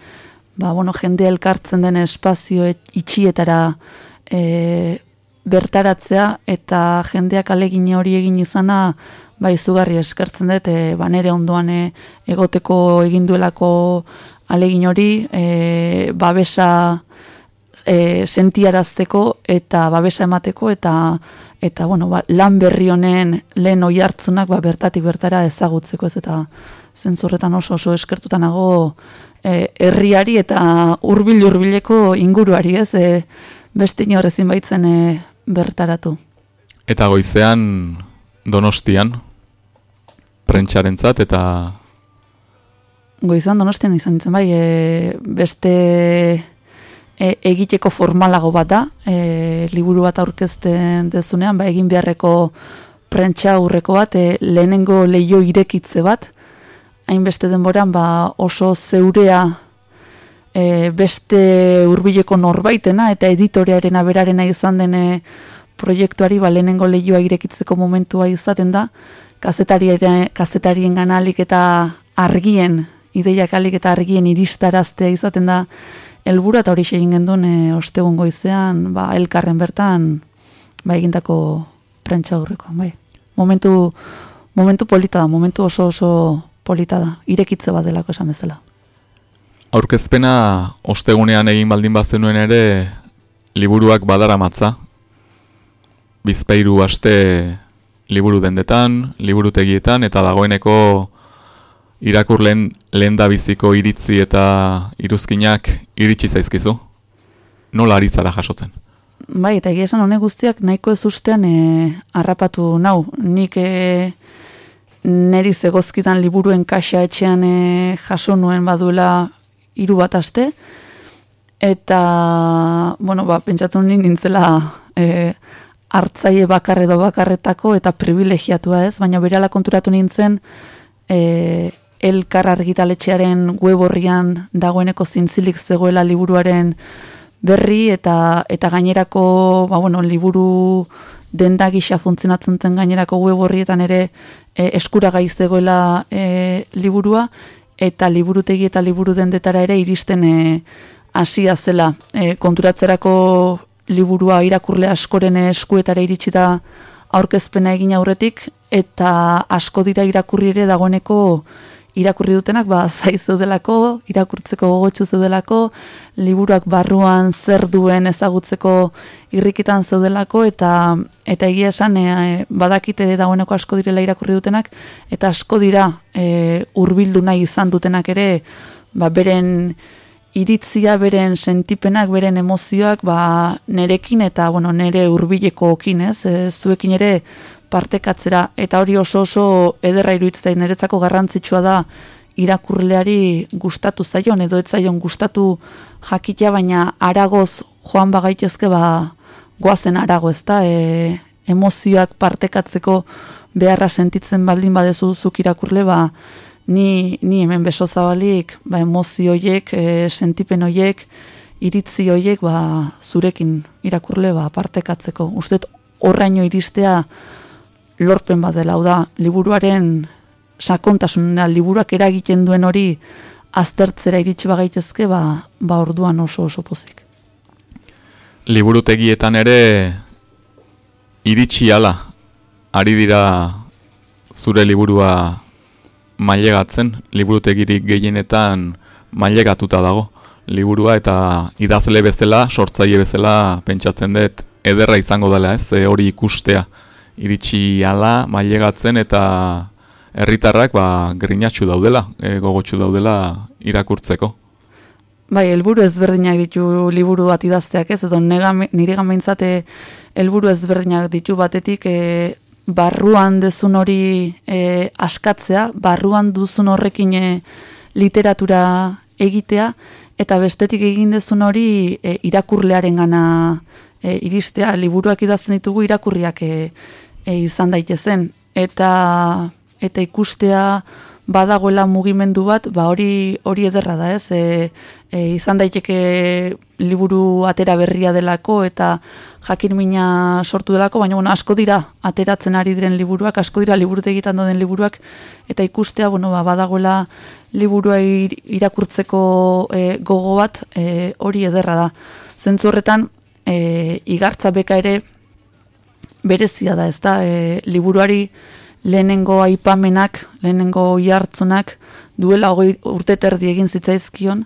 ba, bueno, jende elkartzen den espazio et- itxietara e, bertaratzea, eta jendeak alegin hori egin izana, ba, izugarri eskertzen dut, e, ba, nere ondoan e, egoteko egin duelako alegin hori, e, babesa e, sentiarazteko eta babesa emateko eta eta bueno, ba, lan berri honen lehen oi hartzunak ba, bertatik bertara ezagutzeko ez eta zentzurretan oso oso eskertutanago e, herriari eta hurbil hurbileko inguruari ez e, beste inor ezin baitzen e, bertaratu. Eta goizean donostian, prentxarentzat eta Goizan donostian izan nintzen bai, e, beste e, egiteko formalago bat da, e, liburu bat aurkezten dezunean, ba, egin beharreko prentsa aurreko bat, e, lehenengo leio irekitze bat, hainbeste denboran ba, oso zeurea e, beste hurbileko norbaitena eta editorearen aberarena izan den e, proiektuari ba, lehenengo leioa irekitzeko momentua izaten da, kazetarien, kazetarien ganalik eta argien, ideiak alik eta argien iristaraztea izaten da, helburu eta hori egin gendun e, ostegun goizean, ba, elkarren bertan, ba, egindako prentsa aurrekoan, bai. Momentu, momentu polita da, momentu oso oso polita da, irekitze bat delako esan bezala. Aurkezpena ostegunean egin baldin bazenuen ere liburuak badara matza. Bizpeiru aste liburu dendetan, liburutegietan, eta dagoeneko irakurleen lehen da biziko iritzi eta iruzkinak iritsi zaizkizu? Nola ari zara jasotzen? Bai, eta egia esan honek guztiak nahiko ez ustean e, harrapatu nau. Nik e, neri zegozkidan liburuen kaxa etxean e, jaso nuen baduela hiru bat aste, eta, bueno, ba, pentsatzen nien nintzela e, hartzaile bakar edo bakarretako eta privilegiatua ez, baina berala konturatu nintzen e, elkar argitaletxearen web horrian dagoeneko zintzilik zegoela liburuaren berri eta eta gainerako ba, bueno, liburu denda gisa funtzionatzen den gainerako web horrietan ere e, eskuragai zegoela e, liburua eta liburutegi eta liburu dendetara ere iristen e, hasia zela. E, konturatzerako liburua irakurle askoren eskuetara iritsi da aurkezpena egin aurretik eta asko dira irakurri ere dagoeneko irakurri dutenak ba zaizu delako, irakurtzeko gogotsu zeudelako, liburuak barruan zer duen ezagutzeko irrikitan zeudelako eta eta egia esan e, badakite dagoeneko asko direla irakurri dutenak eta asko dira e, hurbildu nahi izan dutenak ere ba beren iritzia beren sentipenak, beren emozioak ba nerekin eta bueno, nere hurbilekoekin, ez? E, zuekin ere partekatzera. Eta hori oso oso ederra iruditzen niretzako garrantzitsua da irakurleari gustatu zaion edo ez zaion gustatu jakitea baina aragoz joan bagaitezke ba goazen arago ezta? E, emozioak partekatzeko beharra sentitzen baldin badezu zuk irakurle ba ni, ni hemen beso zabalik ba emozio hoiek e, sentipen hoiek iritzi hoiek ba zurekin irakurle ba partekatzeko. Ustet horraino iristea lorpen bat dela, da, liburuaren sakontasunena, liburuak eragiten duen hori aztertzera iritsi bagaitezke, ba, ba orduan oso oso pozik. Liburutegietan ere iritsi ala, ari dira zure liburua mailegatzen, liburutegirik gehienetan mailegatuta dago. Liburua eta idazle bezala, sortzaile bezala pentsatzen dut ederra izango dela, ez? Hori ikustea iritsi ala mailegatzen eta herritarrak ba grinatxu daudela, e, gogotsu daudela irakurtzeko. Bai, helburu ezberdinak ditu liburu bat idazteak, ez? Edo nire gamaintzate helburu ezberdinak ditu batetik e, barruan dezun hori e, askatzea, barruan duzun horrekin e, literatura egitea, eta bestetik egin dezun hori e, irakurlearen gana e, iristea, liburuak idazten ditugu irakurriak e, e, izan daitezen eta eta ikustea badagoela mugimendu bat, ba hori hori ederra da, ez? E, e, izan daiteke liburu atera berria delako eta jakin mina sortu delako, baina bueno, asko dira ateratzen ari diren liburuak, asko dira liburute egiten den liburuak eta ikustea, bueno, ba, badagoela liburua irakurtzeko e, gogo bat, e, hori ederra da. Zentzu horretan, e, igartza beka ere berezia da, ez da, e, liburuari lehenengo aipamenak, lehenengo jartzunak, duela hogei urte terdi egin zitzaizkion,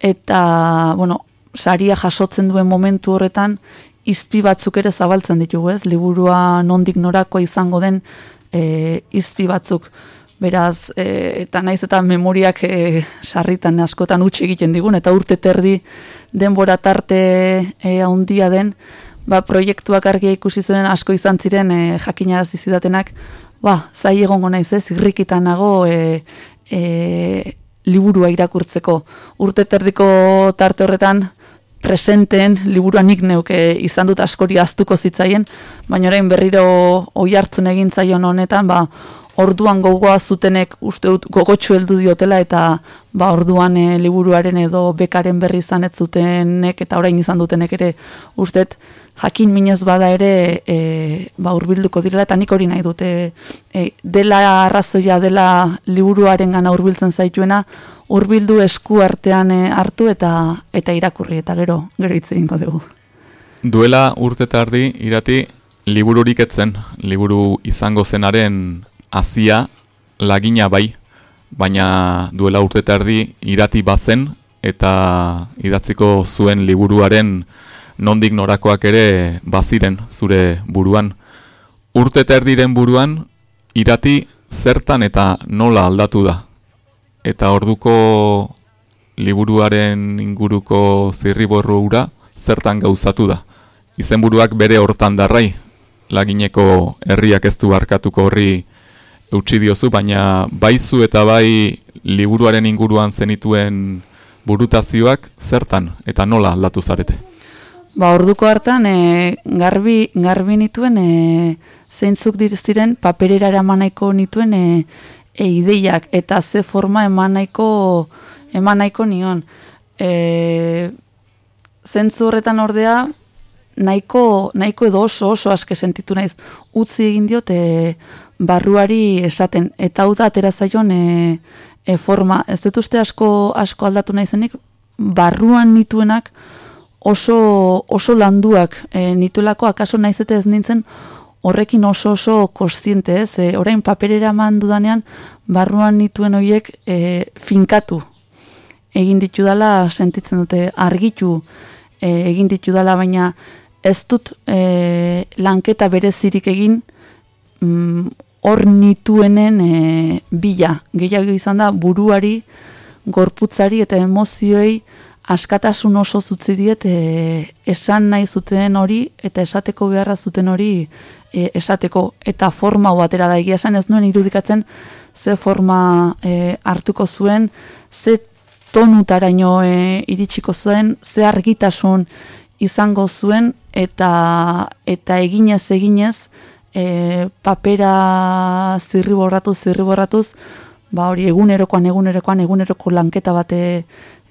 eta, bueno, saria jasotzen duen momentu horretan, izpi batzuk ere zabaltzen ditugu, ez? Liburua nondik norakoa izango den e, izpi batzuk. Beraz, e, eta naiz eta memoriak e, sarritan askotan utxe egiten digun, eta urte terdi denbora tarte e, handia den, ba, proiektuak argia ikusi zuen asko izan ziren e, jakinarazi zidatenak, ba, zai egongo naiz ez, irrikitan nago e, e, liburua irakurtzeko. Urte terdiko tarte horretan, presenten liburua nik neuke izan dut askori aztuko zitzaien, baina orain berriro oi hartzun egin zaion honetan, ba, orduan gogoa zutenek uste dut gogotsu heldu diotela eta ba orduan e, liburuaren edo bekaren berri izan ez zutenek eta orain izan dutenek ere ustet jakin minez bada ere e, ba hurbilduko direla eta nik hori nahi dute e, dela arrazoia dela liburuaren gana hurbiltzen zaituena hurbildu esku artean e, hartu eta eta irakurri eta gero gero hitz egingo dugu. Duela urte tardi irati libururik etzen, liburu izango zenaren hasia lagina bai, baina duela urte tardi irati bazen eta idatziko zuen liburuaren nondik norakoak ere baziren zure buruan. Urte terdiren buruan irati zertan eta nola aldatu da. eta orduko liburuaren inguruko zirriborru hura zertan gauzatu da. Izenburuak bere hortan darrai, lagineko herriak ez du barkatuko horri eutsi diozu, baina baizu eta bai liburuaren inguruan zenituen burutazioak zertan eta nola aldatu zarete? Ba, orduko hartan, e, garbi, garbi nituen, e, zeintzuk diren paperera eraman nahiko nituen e, e, ideiak eta ze forma eman nahiko, eman nahiko nion. E, zentzu horretan ordea, nahiko, nahiko edo oso oso aske sentitu naiz. Utzi egin diot e, barruari esaten. Eta hau da, atera zaion e, e, forma. Ez dut uste asko, asko aldatu naizenik, barruan nituenak oso, oso landuak e, nituelako, akaso naizete ez nintzen, horrekin oso oso kostiente ez, e, orain paperera eman dudanean, barruan nituen horiek e, finkatu egin ditu dala, sentitzen dute argitu e, egin ditu dala, baina ez dut e, lanketa berezirik egin mm, hor nituenen e, bila. Gehiago izan da buruari, gorputzari eta emozioei askatasun oso zutzi diet e, esan nahi zuten hori eta esateko beharra zuten hori e, esateko. Eta forma batera da. Egia esan ez nuen irudikatzen ze forma e, hartuko zuen ze tonutaraino e, iritsiko zuen ze argitasun izango zuen eta eta eginez eginez e, papera zirriborratuz zirriborratuz ba hori egunerokoan egunerokoan eguneroko lanketa bate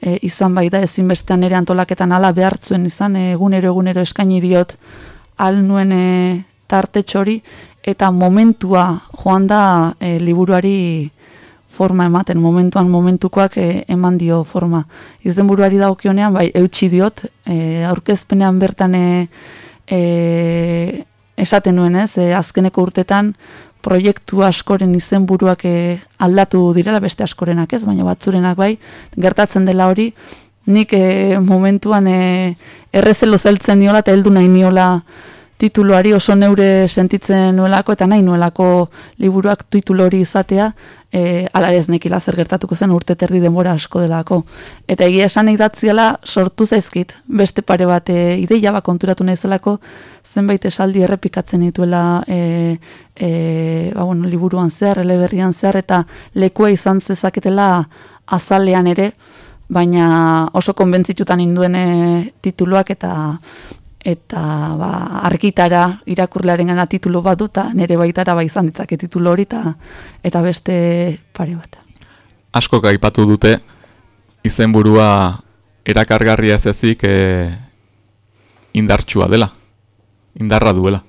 e, izan bai da ezinbestean ere antolaketan ala behartzuen izan e, egunero egunero eskaini diot al nuen e, tarte txori eta momentua joan da e, liburuari forma ematen, momentuan momentukoak e, eman dio forma. Izen buruari daukionean, bai, eutxi diot, e, aurkezpenean bertan e, e, esaten nuen ez, e, azkeneko urtetan proiektu askoren izenburuak e, aldatu direla beste askorenak ez, baina batzurenak bai, gertatzen dela hori, nik e, momentuan e, errezelo zeltzen niola eta heldu nahi niola tituluari oso neure sentitzen nuelako eta nahi nuelako liburuak titulu hori izatea, e, ala ez nekila zer gertatuko zen urte terdi denbora asko delako. Eta egia esan idatziala sortu zaizkit, beste pare bat e, ideia bat konturatu nahizelako, zenbait esaldi errepikatzen dituela e, e, ba, bueno, liburuan zehar, eleberrian zehar, eta lekua izan zezaketela azalean ere, baina oso konbentzitutan induen e, tituluak eta eta ba, argitara irakurlearen gana titulo bat duta, nire baitara ba izan ditzake titulo hori eta, eta beste pare bat. Asko gaipatu dute, izenburua erakargarria ez ezik e, indartsua dela, indarra duela.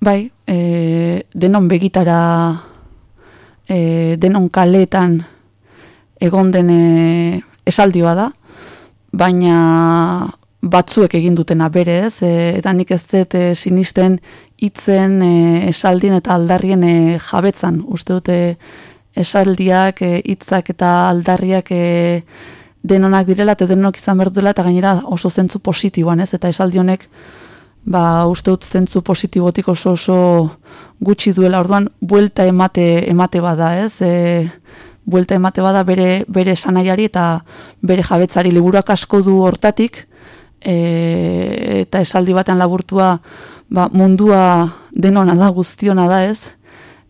Bai, e, denon begitara, e, denon kaletan egon dene esaldioa da, baina batzuek egin dutena berez, e, eta nik ez dut e, sinisten hitzen e, esaldien eta aldarrien e, jabetzan. Uste dute esaldiak, e, hitzak eta aldarriak e, denonak direla, eta denok izan behar eta gainera oso zentzu positiboan ez, eta esaldionek ba, uste dut zentzu positibotik oso oso gutxi duela, orduan, buelta emate, emate bada ez, e, buelta emate bada bere, bere sanaiari eta bere jabetzari liburuak asko du hortatik, e, eta esaldi batean laburtua ba, mundua denona da, guztiona da ez,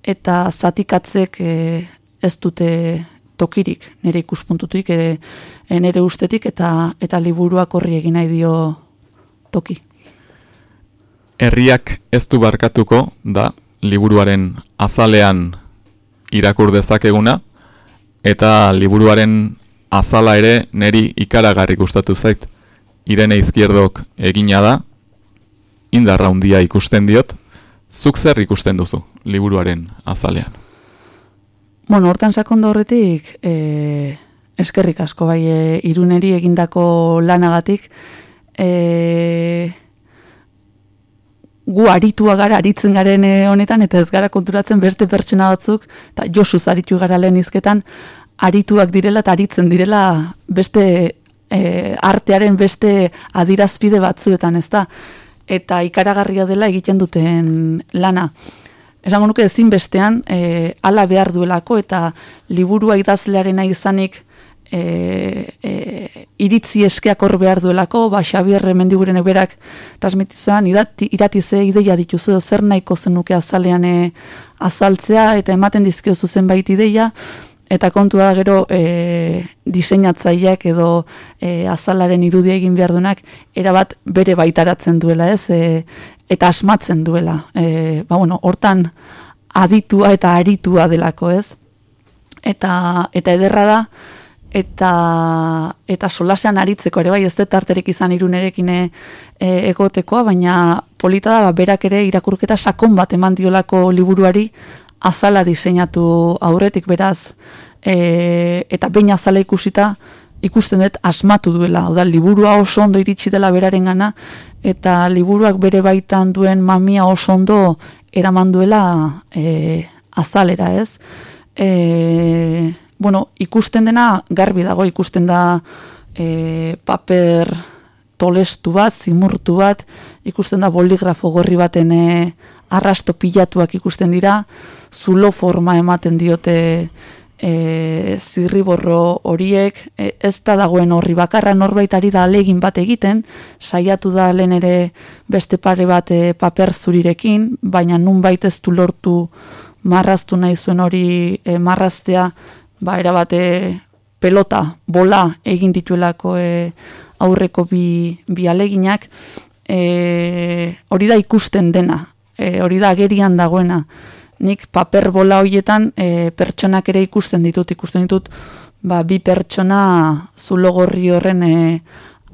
eta zatikatzek e, ez dute tokirik, nire ikuspuntutik, e, e, nire ustetik, eta eta liburuak horri egin nahi dio toki. Herriak ez du barkatuko, da, liburuaren azalean irakur dezakeguna, eta liburuaren azala ere neri ikaragarri gustatu zait. Irene Izquierdok egina da, indarra handia ikusten diot, zuk zer ikusten duzu liburuaren azalean? Bueno, hortan sakondo horretik, e, eskerrik asko bai e, iruneri egindako lanagatik, e, gu aritua gara, aritzen garen honetan, eta ez gara konturatzen beste pertsona batzuk, eta josuz aritu gara lehen izketan, arituak direla eta aritzen direla beste e, artearen beste adirazpide batzuetan, ez da? Eta ikaragarria dela egiten duten lana. esango nuke ezinbestean e, ala behar duelako eta liburua idazlearena izanik e, e, iritzi eskeak hor behar duelako, ba, Xabier mendiguren berak transmitizuan, idati, iratize ideia dituzu zer nahiko zenuke azalean e, azaltzea, eta ematen dizkio zenbait ideia, eta kontua da gero e, diseinatzaileak edo e, azalaren irudia egin behar duenak, erabat bere baitaratzen duela, ez? E, eta asmatzen duela. E, ba, bueno, hortan aditua eta aritua delako, ez? Eta, eta ederra da, eta eta solasean aritzeko ere bai ez dut arterik izan irunerekin e, egotekoa, baina polita da ba, berak ere irakurketa sakon bat eman diolako liburuari azala diseinatu aurretik beraz e, eta behin azala ikusita ikusten dut asmatu duela, oda liburua oso ondo iritsi dela beraren gana eta liburuak bere baitan duen mamia oso ondo eraman duela e, azalera ez? E, bueno, ikusten dena garbi dago, ikusten da e, paper tolestu bat, zimurtu bat, ikusten da boligrafo gorri baten e, arrasto pilatuak ikusten dira, zulo forma ematen diote e, zirriborro horiek, e, ez da dagoen horri bakarra norbaitari da alegin bat egiten, saiatu da lehen ere beste pare bat e, paper zurirekin, baina nun ez du lortu marraztu nahi zuen hori e, marraztea, ba, erabate pelota, bola egin dituelako e, aurreko bi, bi aleginak, e, hori da ikusten dena, e, hori da agerian dagoena. Nik paper bola horietan e, pertsonak ere ikusten ditut, ikusten ditut ba, bi pertsona zulogorri horren e,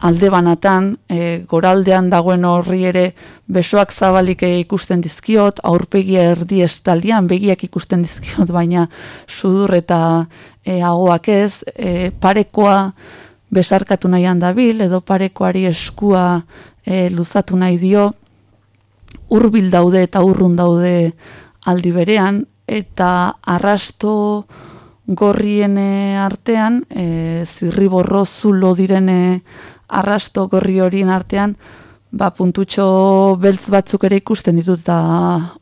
alde banatan, e, goraldean dagoen horri ere besoak zabalik ikusten dizkiot, aurpegia erdi estalian begiak ikusten dizkiot, baina sudur eta e, agoak ez, e, parekoa besarkatu nahian dabil, edo parekoari eskua e, luzatu nahi dio, hurbil daude eta urrun daude aldi berean, eta arrasto gorrien artean, e, zirriborro zulo direne arrasto gorri horien artean, ba, puntutxo beltz batzuk ere ikusten ditut, eta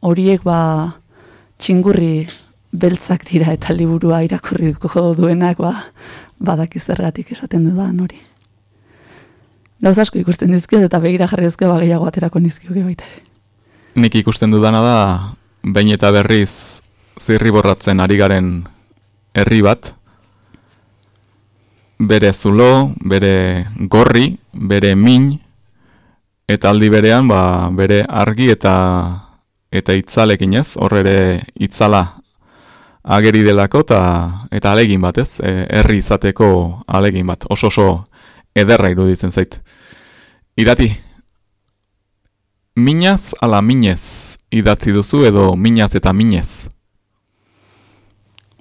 horiek ba, txingurri beltzak dira eta liburua irakurri duko duenak ba, badaki zergatik esaten dudan hori. Gauz asko ikusten dizkiot eta begira jarri ezke ba, gehiago aterako nizkioke baita ere. Nik ikusten dudana da, bain eta berriz zirriborratzen ari garen herri bat, bere zulo, bere gorri, bere min, eta aldi berean, ba, bere argi eta eta itzalekin ez, hor ere itzala ageri delako eta, eta alegin bat ez, e, herri izateko alegin bat, oso oso ederra iruditzen zait. Irati, minaz ala minez idatzi duzu edo minaz eta minez?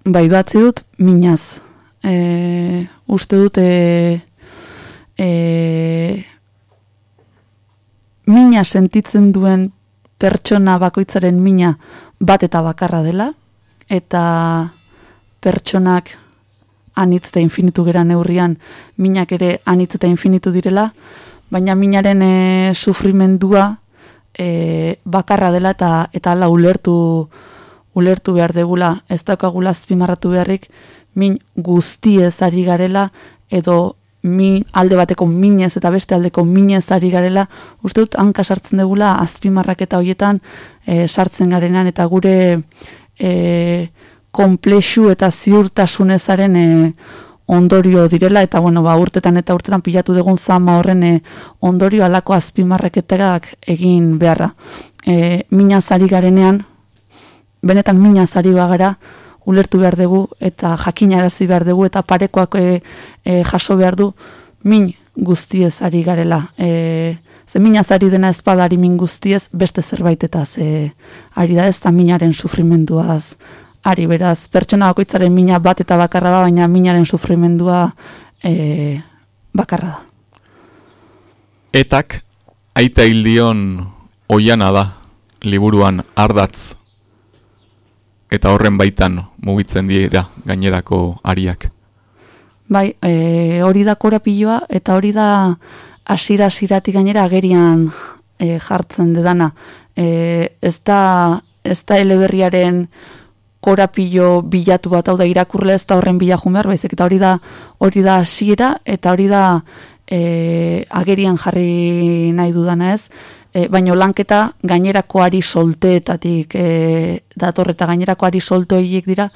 Ba, idatzi dut minaz e, uste dute e, mina sentitzen duen pertsona bakoitzaren mina bat eta bakarra dela, eta pertsonak anitz eta infinitu gera neurrian minak ere anitz eta infinitu direla, baina minaren e, sufrimendua e, bakarra dela eta eta ala ulertu ulertu behar degula, ez daukagula azpimarratu beharrik, min guztiez ari garela edo min alde bateko minez eta beste aldeko minez ari garela, uste dut hanka sartzen degula azpimarrak eta hoietan e, sartzen garenan eta gure e, komplexu eta ziurtasunezaren e, ondorio direla eta bueno, ba, urtetan eta urtetan pilatu dugun zama horren e, ondorio alako azpimarraketegak egin beharra. E, minaz ari garenean, benetan minaz ari bagara, ulertu behar dugu eta jakinarazi behar dugu eta parekoak e, e, jaso behar du min guztiez ari garela. E, ze minaz ari dena espadari min guztiez beste zerbait eta ze ari da ez da minaren sufrimenduaz ari beraz. Pertsona bakoitzaren mina bat eta bakarra da, baina minaren sufrimendua e, bakarra da. Etak aita hildion oiana da, liburuan ardatz eta horren baitan mugitzen dira gainerako ariak. Bai, e, hori da korapiloa eta hori da asira asirati gainera agerian e, jartzen dedana. E, ez da ez da eleberriaren korapillo bilatu bat, hau da irakurle ez da horren bila behar, baizik eta hori da hori da hasiera eta hori da e, agerian jarri nahi dudana ez, e, baino lanketa gainerakoari solteetatik e, dator eta gainerakoari soltoiek dira,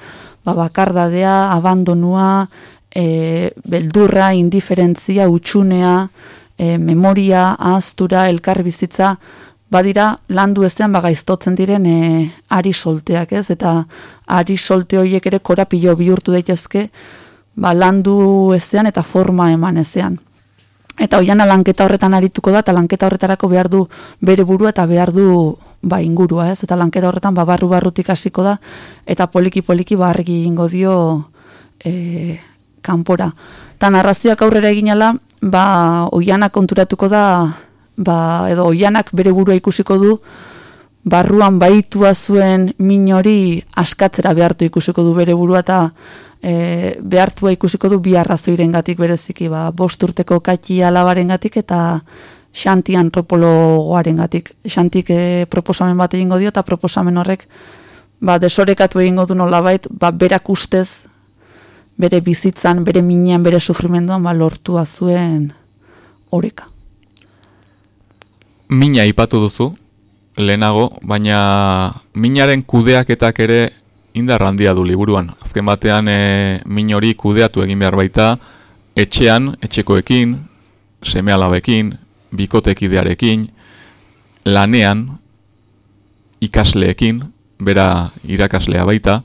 ba, bakardadea, abandonua, e, beldurra, indiferentzia, utxunea, e, memoria, ahaztura, elkar bizitza, badira landu ezean bagaiztotzen diren e, ari solteak, ez? Eta ari solte horiek ere korapilo bihurtu daitezke, ba, landu ezean eta forma eman ezean. Eta hoian lanketa horretan arituko da, eta lanketa horretarako behar du bere burua eta behar du ba, ingurua, ez? Eta lanketa horretan ba, barru barrutik hasiko da, eta poliki poliki barregi ingo dio e, kanpora. Ta narrazioak aurrera eginala, ba, oianak konturatuko da, ba, edo oianak bere burua ikusiko du, barruan baitua zuen min hori askatzera behartu ikusiko du bere burua eta e, behartua ikusiko du bi arrazoiren gatik bereziki, ba, bost urteko katxi alabaren gatik eta xanti antropologoaren gatik. Xantik e, proposamen bat egingo dio eta proposamen horrek ba, desorekatu egingo du nolabait, ba, berak ustez bere bizitzan, bere minean, bere sufrimenduan ba, lortua zuen oreka. Mina ipatu duzu, lehenago, baina minaren kudeaketak ere indar handia du liburuan. Azken batean e, min hori kudeatu egin behar baita etxean, etxekoekin, semealabekin, bikotekidearekin, lanean, ikasleekin, bera irakaslea baita,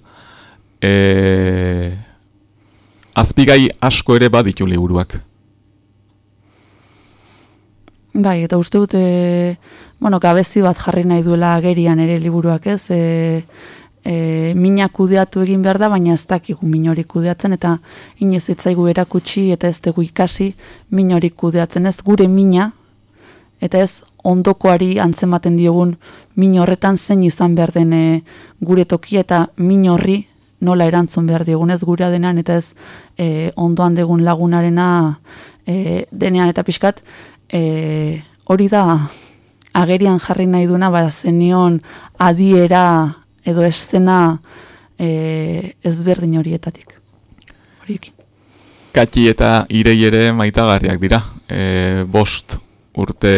e, azpigai asko ere baditu liburuak. Bai, eta uste dute, bueno, gabezi bat jarri nahi duela agerian ere liburuak ez, e, e, mina kudeatu egin behar da, baina ez dakigu min kudeatzen, eta inoz etzaigu erakutsi, eta ez dugu ikasi min kudeatzen, ez gure mina, eta ez ondokoari antzematen diogun min horretan zein izan behar den e, gure tokia, eta min horri nola erantzun behar diogun ez gura denan, eta ez e, ondoan degun lagunarena e, denean, eta pixkat, e, hori da agerian jarri nahi duna, ba, zenion adiera edo eszena e, ezberdin horietatik. Horiekin. Kati eta irei ere maitagarriak dira. E, bost urte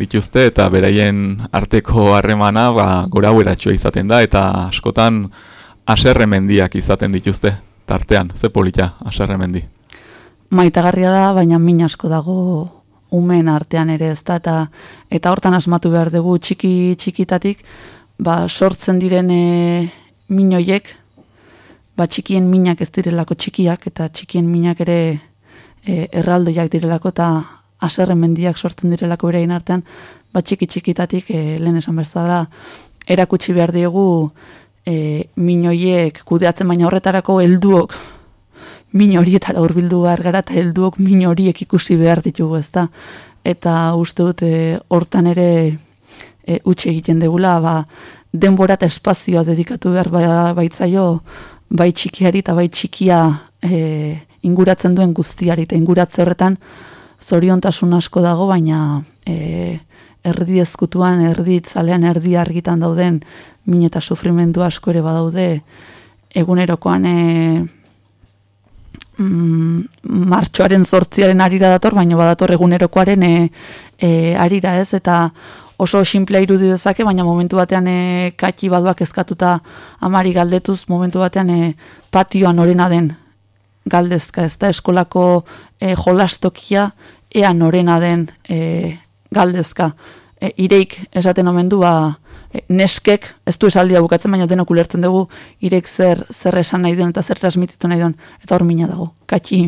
dituzte eta beraien arteko harremana ba, gora izaten da eta askotan aserremendiak izaten dituzte tartean, ze polita aserremendi. Maitagarria da, baina min asko dago umen artean ere ez da, eta, eta hortan asmatu behar dugu txiki txikitatik, ba, sortzen diren e, minoiek, ba, txikien minak ez direlako txikiak, eta txikien minak ere e, erraldoiak direlako, eta aserren mendiak sortzen direlako berein artean, ba, txiki txikitatik, e, lehen esan bezala, erakutsi behar diegu e, minoiek kudeatzen baina horretarako helduok min horietara hurbildu behar gara eta helduok min horiek ikusi behar ditugu ezta? Eta uste dut e, hortan ere e, utxe egiten degula ba, denbora eta espazioa dedikatu behar ba, baitzaio bai txikiari eta bai txikia e, inguratzen duen guztiari. Eta inguratze horretan zoriontasun asko dago baina e, erdi ezkutuan, erdi itzalean, erdi argitan dauden min eta sufrimendu asko ere badaude. Egunerokoan e, mm, martxoaren zortziaren arira dator, baina badator egunerokoaren e, e, arira ez, eta oso simplea irudi dezake, baina momentu batean e, kaki baduak ezkatuta amari galdetuz, momentu batean e, patioan orena den galdezka, ez da eskolako e, jolastokia ea norena den e, galdezka. E, ireik esaten omen du, ba, e, neskek, ez du esaldia bukatzen, baina denok ulertzen dugu, ireik zer, zer esan nahi duen eta zer transmititu nahi duen, eta hor mina dago. Katxi,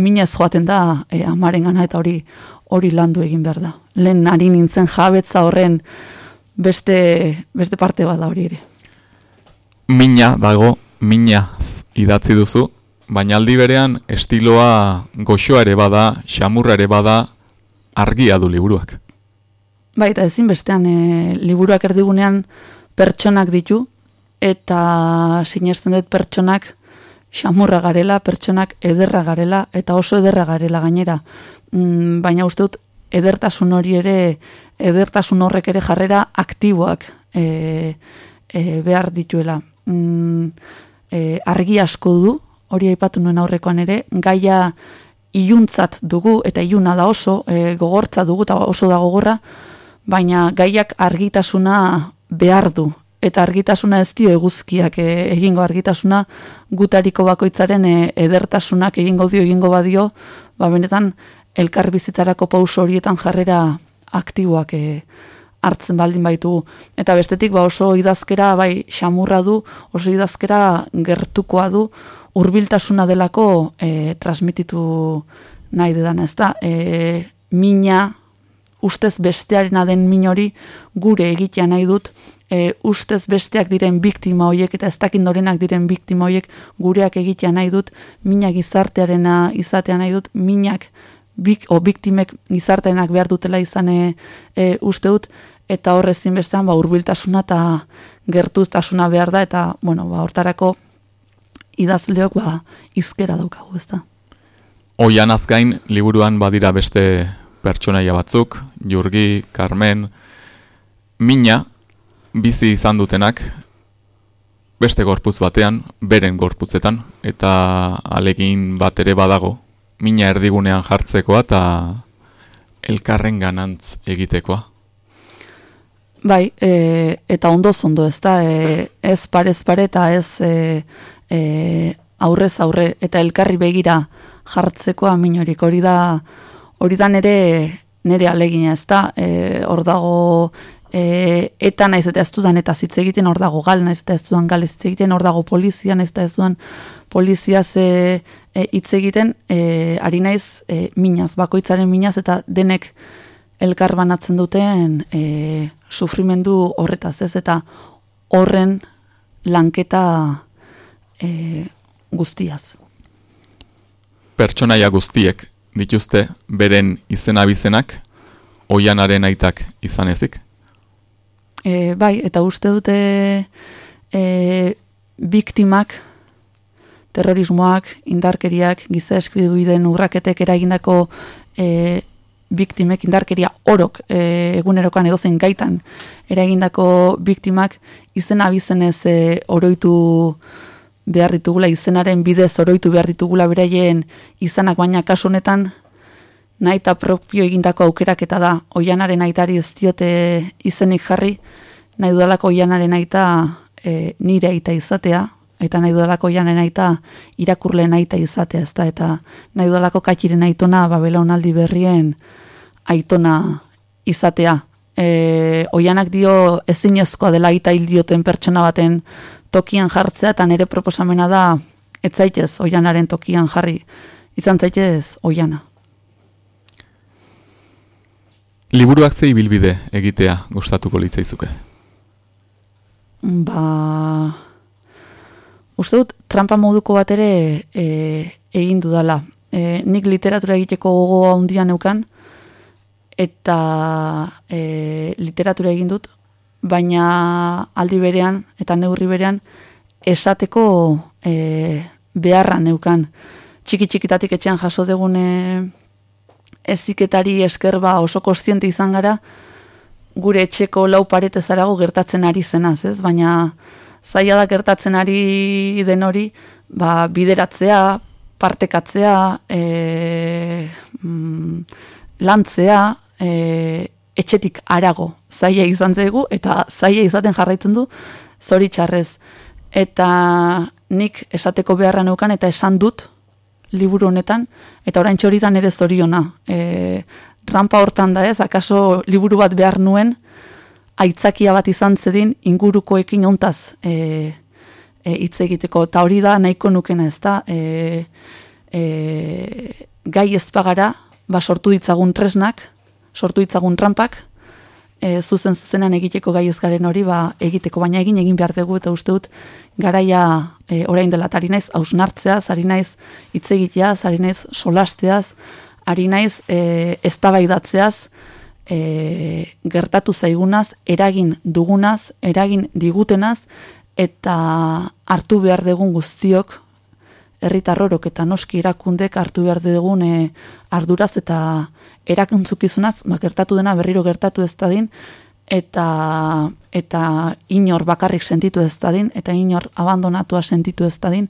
minez joaten da e, amaren gana eta hori hori landu egin behar da. Lehen ari nintzen jabetza horren beste, beste parte bada hori ere. Mina dago, mina idatzi duzu, baina aldi berean estiloa goxoa ere bada, xamurra ere bada, argia du liburuak. Bai, eta ezin bestean e, liburuak erdigunean pertsonak ditu, eta sinesten dut pertsonak xamurra garela, pertsonak ederra garela, eta oso ederra garela gainera. Mm, baina uste dut, edertasun hori ere, edertasun horrek ere jarrera aktiboak e, e, behar dituela. Mm, e, argi asko du, hori aipatu nuen aurrekoan ere, gaia iluntzat dugu, eta iluna da oso, e, gogortza dugu, eta oso da gogorra, baina gaiak argitasuna behar du. Eta argitasuna ez dio eguzkiak e, egingo argitasuna, gutariko bakoitzaren e, edertasunak egingo dio, egingo badio, ba benetan, elkar bizitarako pauso horietan jarrera aktiboak e, hartzen baldin baitugu. Eta bestetik ba oso idazkera bai xamurra du, oso idazkera gertukoa du, hurbiltasuna delako e, transmititu nahi dedan, ez da? E, mina, ustez bestearena den min hori gure egitea nahi dut, e, ustez besteak diren biktima hoiek eta ez dakindorenak diren biktima hoiek gureak egitea nahi dut, minak gizartearena izatea nahi dut, minak bik, o biktimek gizarteanak behar dutela izan e, e, uste dut, eta horrezin bestean ba, urbiltasuna eta gertuztasuna behar da, eta bueno, ba, hortarako idazleok ba, izkera daukagu, ez da. Oian azkain, liburuan badira beste pertsonaia batzuk, Jurgi, Carmen, Mina, bizi izan dutenak, beste gorputz batean, beren gorputzetan, eta alegin bat ere badago, Mina erdigunean jartzekoa eta elkarren ganantz egitekoa. Bai, e, eta ondo zondo ez da, e, ez parez pare eta ez e, e, aurrez aurre eta elkarri begira jartzeko aminorik hori da hori da nere, nere alegina ez da, e, hor dago e, eta naiz eta ez dudan eta zitze egiten hor dago gal, naiz eta ez dudan gal ez egiten hor dago polizia, naiz eta ez dudan polizia ze hitz egiten, e, ari naiz e, minaz, bakoitzaren minaz eta denek elkar banatzen duten e, sufrimendu horretaz ez eta horren lanketa e, guztiaz. Pertsonaia guztiek dituzte beren izena bizenak oianaren aitak izan ezik? E, bai, eta uste dute e, biktimak, terrorismoak, indarkeriak, giza eskriduiden urraketek eragindako e, biktimek indarkeria orok e, egunerokan edozen gaitan eragindako biktimak izen abizenez e, oroitu behar ditugula, izenaren bidez oroitu behar ditugula beraien izanak baina kasu honetan nahi eta propio egindako aukerak eta da. Oianaren aitari ez diote izenik jarri nahi dudalako oianaren aita e, nire aita izatea eta nahi dudalako oianen aita irakurleen aita izatea ez da eta nahi dudalako katxiren aitona babela onaldi berrien aitona izatea. E, oianak dio ezinezkoa dela aita hil dioten pertsona baten tokian jartzea, eta nire proposamena da, ez zaitez oianaren tokian jarri, izan zaitez oiana. Liburuak zei bilbide egitea gustatuko litzaizuke? Ba... Uste dut, trampa moduko bat ere e, egin dudala. E, nik literatura egiteko gogoa handian neukan, eta e, literatura egin dut, baina aldi berean eta neurri berean esateko e, beharra neukan. Txiki txikitatik etxean jaso degune eziketari eskerba oso kostiente izan gara, gure etxeko lau parete zarago gertatzen ari zenaz, ez? Baina zaila da gertatzen ari den hori, ba, bideratzea, partekatzea, e, mm, lantzea, e, etxetik arago zaia izan zaigu eta zaia izaten jarraitzen du zoritxarrez. Eta nik esateko beharra neukan eta esan dut liburu honetan eta orain txoritan ere zoriona. E, rampa hortan da ez, akaso liburu bat behar nuen aitzakia bat izan zedin ingurukoekin ontaz e, e, hitz egiteko. Eta hori da nahiko nukena ez da e, e, gai ezpagara ba sortu ditzagun tresnak sortu ditzagun trampak, e, zuzen zuzenan egiteko gai ezgaren hori ba, egiteko, baina egin egin behar dugu eta uste dut garaia e, orain dela. Ari naiz hausnartzeaz, ari naiz hitz egiteaz, ari naiz solasteaz, ari naiz e, eztabaidatzeaz, e, gertatu zaigunaz, eragin dugunaz, eragin digutenaz, eta hartu behar dugun guztiok, herritarrorok eta noski irakundek hartu behar dugun e, arduraz eta erakuntzukizunaz, ba, gertatu dena berriro gertatu ez dadin, eta eta inor bakarrik sentitu ez dadin eta inor abandonatua sentitu ez dadin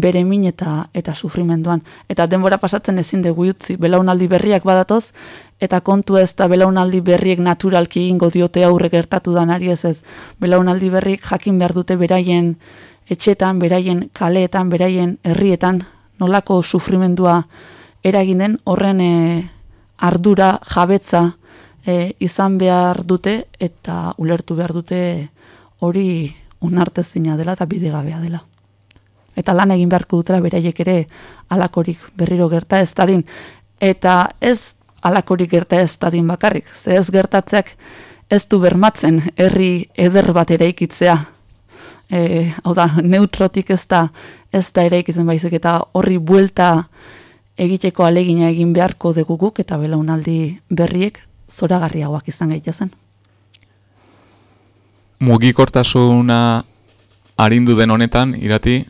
bere min eta eta sufrimenduan. Eta denbora pasatzen ezin dugu utzi belaunaldi berriak badatoz eta kontu ez da belaunaldi berriek naturalki egingo diote aurre gertatu danari ez ez. Belaunaldi berriek jakin behar dute beraien etxetan, beraien kaleetan, beraien herrietan nolako sufrimendua eragin den. Horren e, ardura jabetza e, izan behar dute eta ulertu behar dute hori onartezina dela eta bidegabea dela. Eta lan egin beharko dutela beraiek ere alakorik berriro gerta ez dadin. Eta ez alakorik gerta ez dadin bakarrik. Ze ez gertatzeak ez du bermatzen herri eder bat eraikitzea. E, hau da, neutrotik ez da, ez da eraikitzen baizik eta horri buelta egiteko alegina egin beharko deguguk eta belaunaldi berriek zoragarriagoak izan gaitezen. Mugikortasuna arindu den honetan, irati,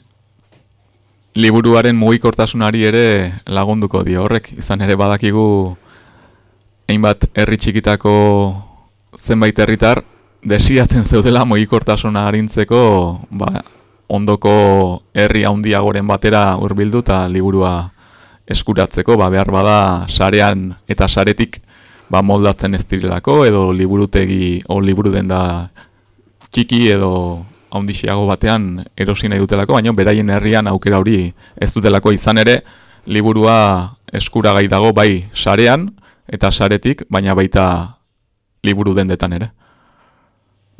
liburuaren mugikortasunari ere lagunduko dio horrek. Izan ere badakigu hainbat herri txikitako zenbait herritar desiatzen zeudela mugikortasuna arintzeko ba, ondoko herri handiagoren batera hurbildu eta liburua eskuratzeko, ba, behar bada sarean eta saretik ba, moldatzen ez direlako, edo liburutegi, o liburu den da txiki edo haundixiago batean erosi nahi dutelako, baina beraien herrian aukera hori ez dutelako izan ere, liburua eskuragai dago bai sarean eta saretik, baina baita liburu dendetan ere.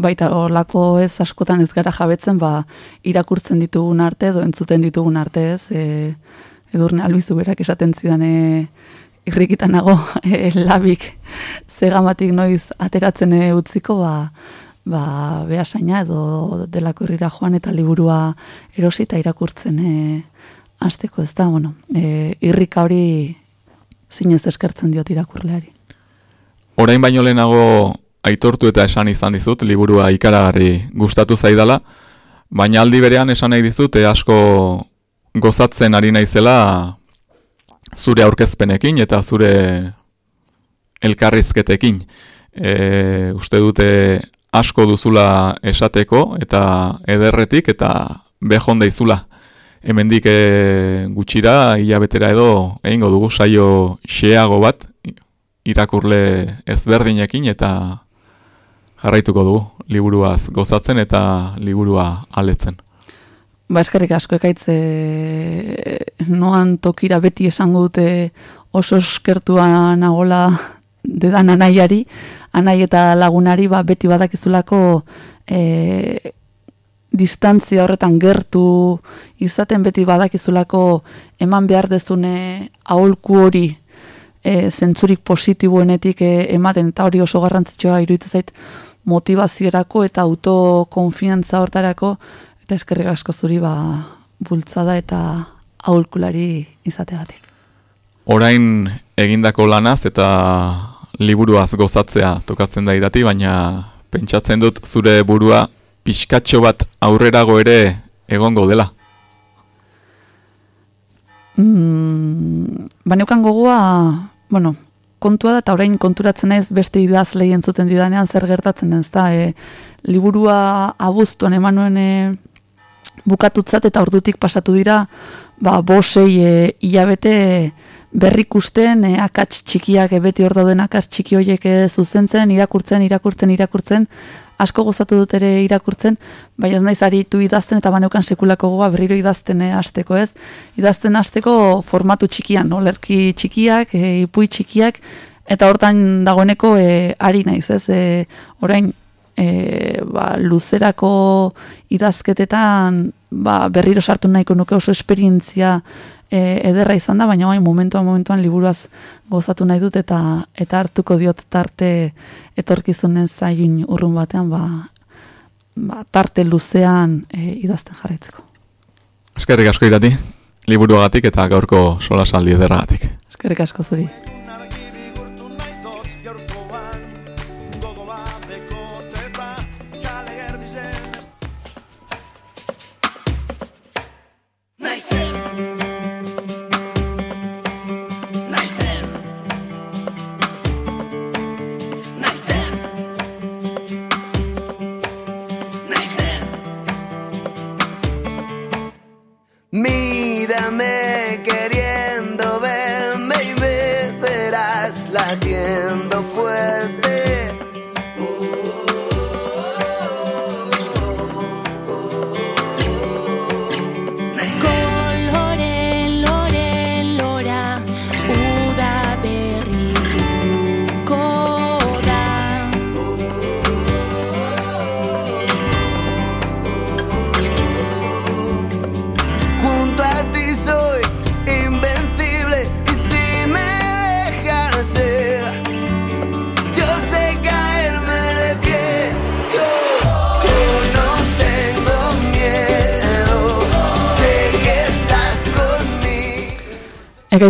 Baita horlako ez askotan ez gara jabetzen, ba, irakurtzen ditugun arte edo entzuten ditugun arte ez, e, edurne albizu berak esaten zidane irrikitan nago e, labik zegamatik noiz ateratzen e, utziko, ba, ba behasaina edo delako irrira joan eta liburua erosi eta irakurtzen e, azteko ez da, bueno, e, irrika hori zinez eskertzen diot irakurleari. Orain baino lehenago aitortu eta esan izan dizut, liburua ikaragarri gustatu zaidala, baina aldi berean esan nahi dizut, e, asko gozatzen ari naizela zure aurkezpenekin eta zure elkarrizketekin. E, uste dute asko duzula esateko eta ederretik eta behon daizula. Hemendik e, gutxira hilabetera edo egingo dugu saio xeago bat irakurle ezberdinekin eta jarraituko dugu liburuaz gozatzen eta liburua aletzen. Ba, eskerrik asko ekaitze noan tokira beti esango dute oso eskertua nagola dedan anaiari, anai eta lagunari ba, beti badakizulako e, distantzia horretan gertu izaten beti badakizulako eman behar dezune aholku hori e, zentzurik positiboenetik e, ematen eta hori oso garrantzitsua iruditzen zait motivaziorako eta autokonfiantza hortarako eta eskerrik asko zuri ba bultzada eta aholkulari izateagatik. Orain egindako lanaz eta liburuaz gozatzea tokatzen da irati, baina pentsatzen dut zure burua pixkatxo bat aurrerago ere egongo dela. Mm, Baneukan gogoa, bueno, kontua da, eta orain konturatzen ez beste idaz lehien zuten didanean zer gertatzen ez da, e, liburua abuztuan emanuen e, bukatutzat eta ordutik pasatu dira ba, bosei e, hilabete berrikusten e, akats txikiak e, beti hor dauden akats txiki horiek e, zuzentzen, irakurtzen, irakurtzen, irakurtzen, asko gozatu dut ere irakurtzen, bai ez naiz aritu idazten eta baneukan sekulako goa berriro idazten e, azteko ez. Idazten azteko formatu txikian, olerki txikiak, e, ipui txikiak, eta hortan dagoeneko e, ari naiz ez. E, orain e, ba, luzerako idazketetan ba, berriro sartu nahiko nuke oso esperientzia e, ederra izan da, baina bain momentuan momentuan liburuaz gozatu nahi dut eta eta hartuko diot tarte etorkizunen zailun urrun batean ba, ba, tarte luzean e, idazten jarraitzeko. Eskerrik asko irati, liburuagatik eta gaurko solasaldi ederragatik. Eskerrik asko zuri.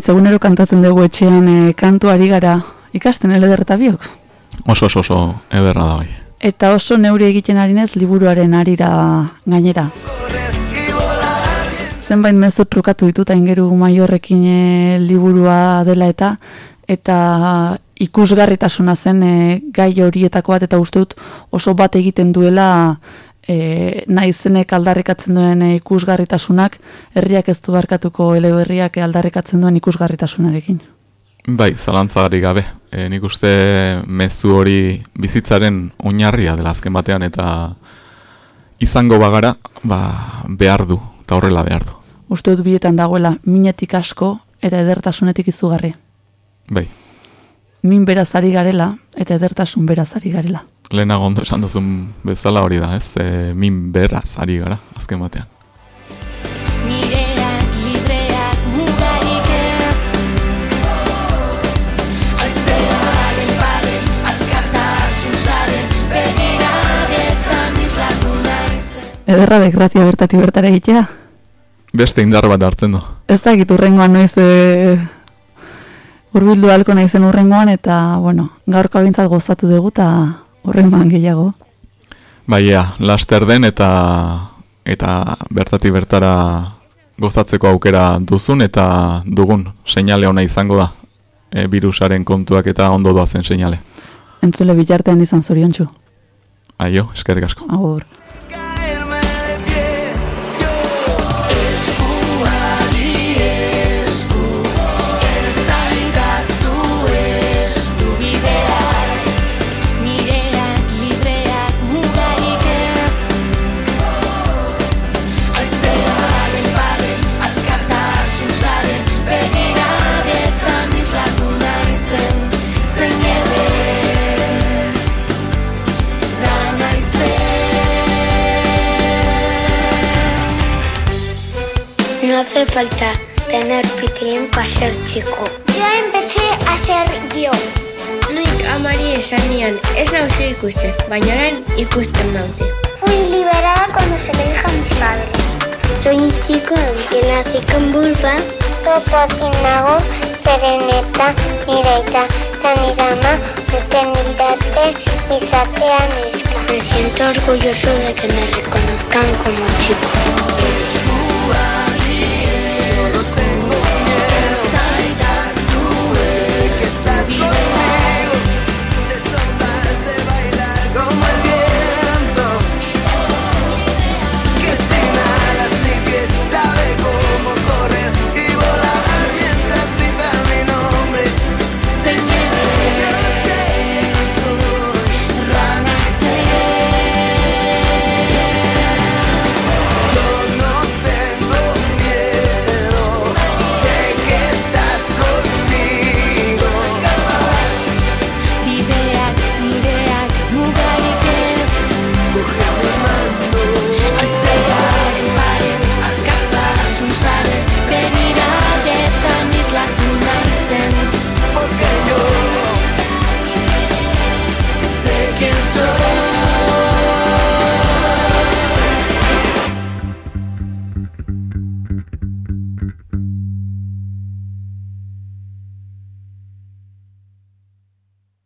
Ekaitz egunero kantatzen dugu etxean e, kantu ari gara ikasten eleder eta biok. Oso oso oso ederra da bai. Eta oso neuri egiten arinez liburuaren arira gainera. Zenbait mezu trukatu dituta ingeru maiorrekin e, liburua dela eta eta ikusgarritasuna zen e, gai horietako bat eta uste dut oso bat egiten duela e, naizenek aldarrikatzen duen e, ikusgarritasunak herriak ez du barkatuko eleberriak aldarrikatzen duen ikusgarritasunarekin. Bai, zalantzagari gabe. E, nik uste mezu hori bizitzaren oinarria dela azken batean eta izango bagara, ba, behar du, eta horrela behar du. Uste dut bietan dagoela minetik asko eta edertasunetik izugarri. Bai, Min beraz ari garela eta edertasun beraz ari garela. Lehenago ondo esan duzun bezala hori da, ez? E, min beraz ari gara, azken batean. Nireak libreak mugarik ez Aizearen pare, askatasun sare, begiradetan islatu naiz. Ederra begrazia bertatik bertara egitea. Beste indar bat hartzen du. Ez da egit urrengoan noiz e, urbildu halko naizen urrengoan eta, bueno, gaurko abintzat gozatu dugu eta urrengoan gehiago. Bai, ea, laster den eta eta bertatik bertara gozatzeko aukera duzun eta dugun seinale ona izango da. E, virusaren kontuak eta ondo doazen seinale. Entzule bitartean izan zoriontsu. Aio, eskerrik asko. Agur. Falta tener pitilín para ser chico. Yo empecé a ser yo. Nik amari esan nion, ez nauzu ikusten, baina orain ikusten naute. Fui liberada cuando se lo dije a mis padres. Soy un chico que nací con vulva. Topozik nago, zeren eta nire aita eta nire ama urten didate izatea neska. Me siento orgulloso de que me reconozcan como chico. Eskuari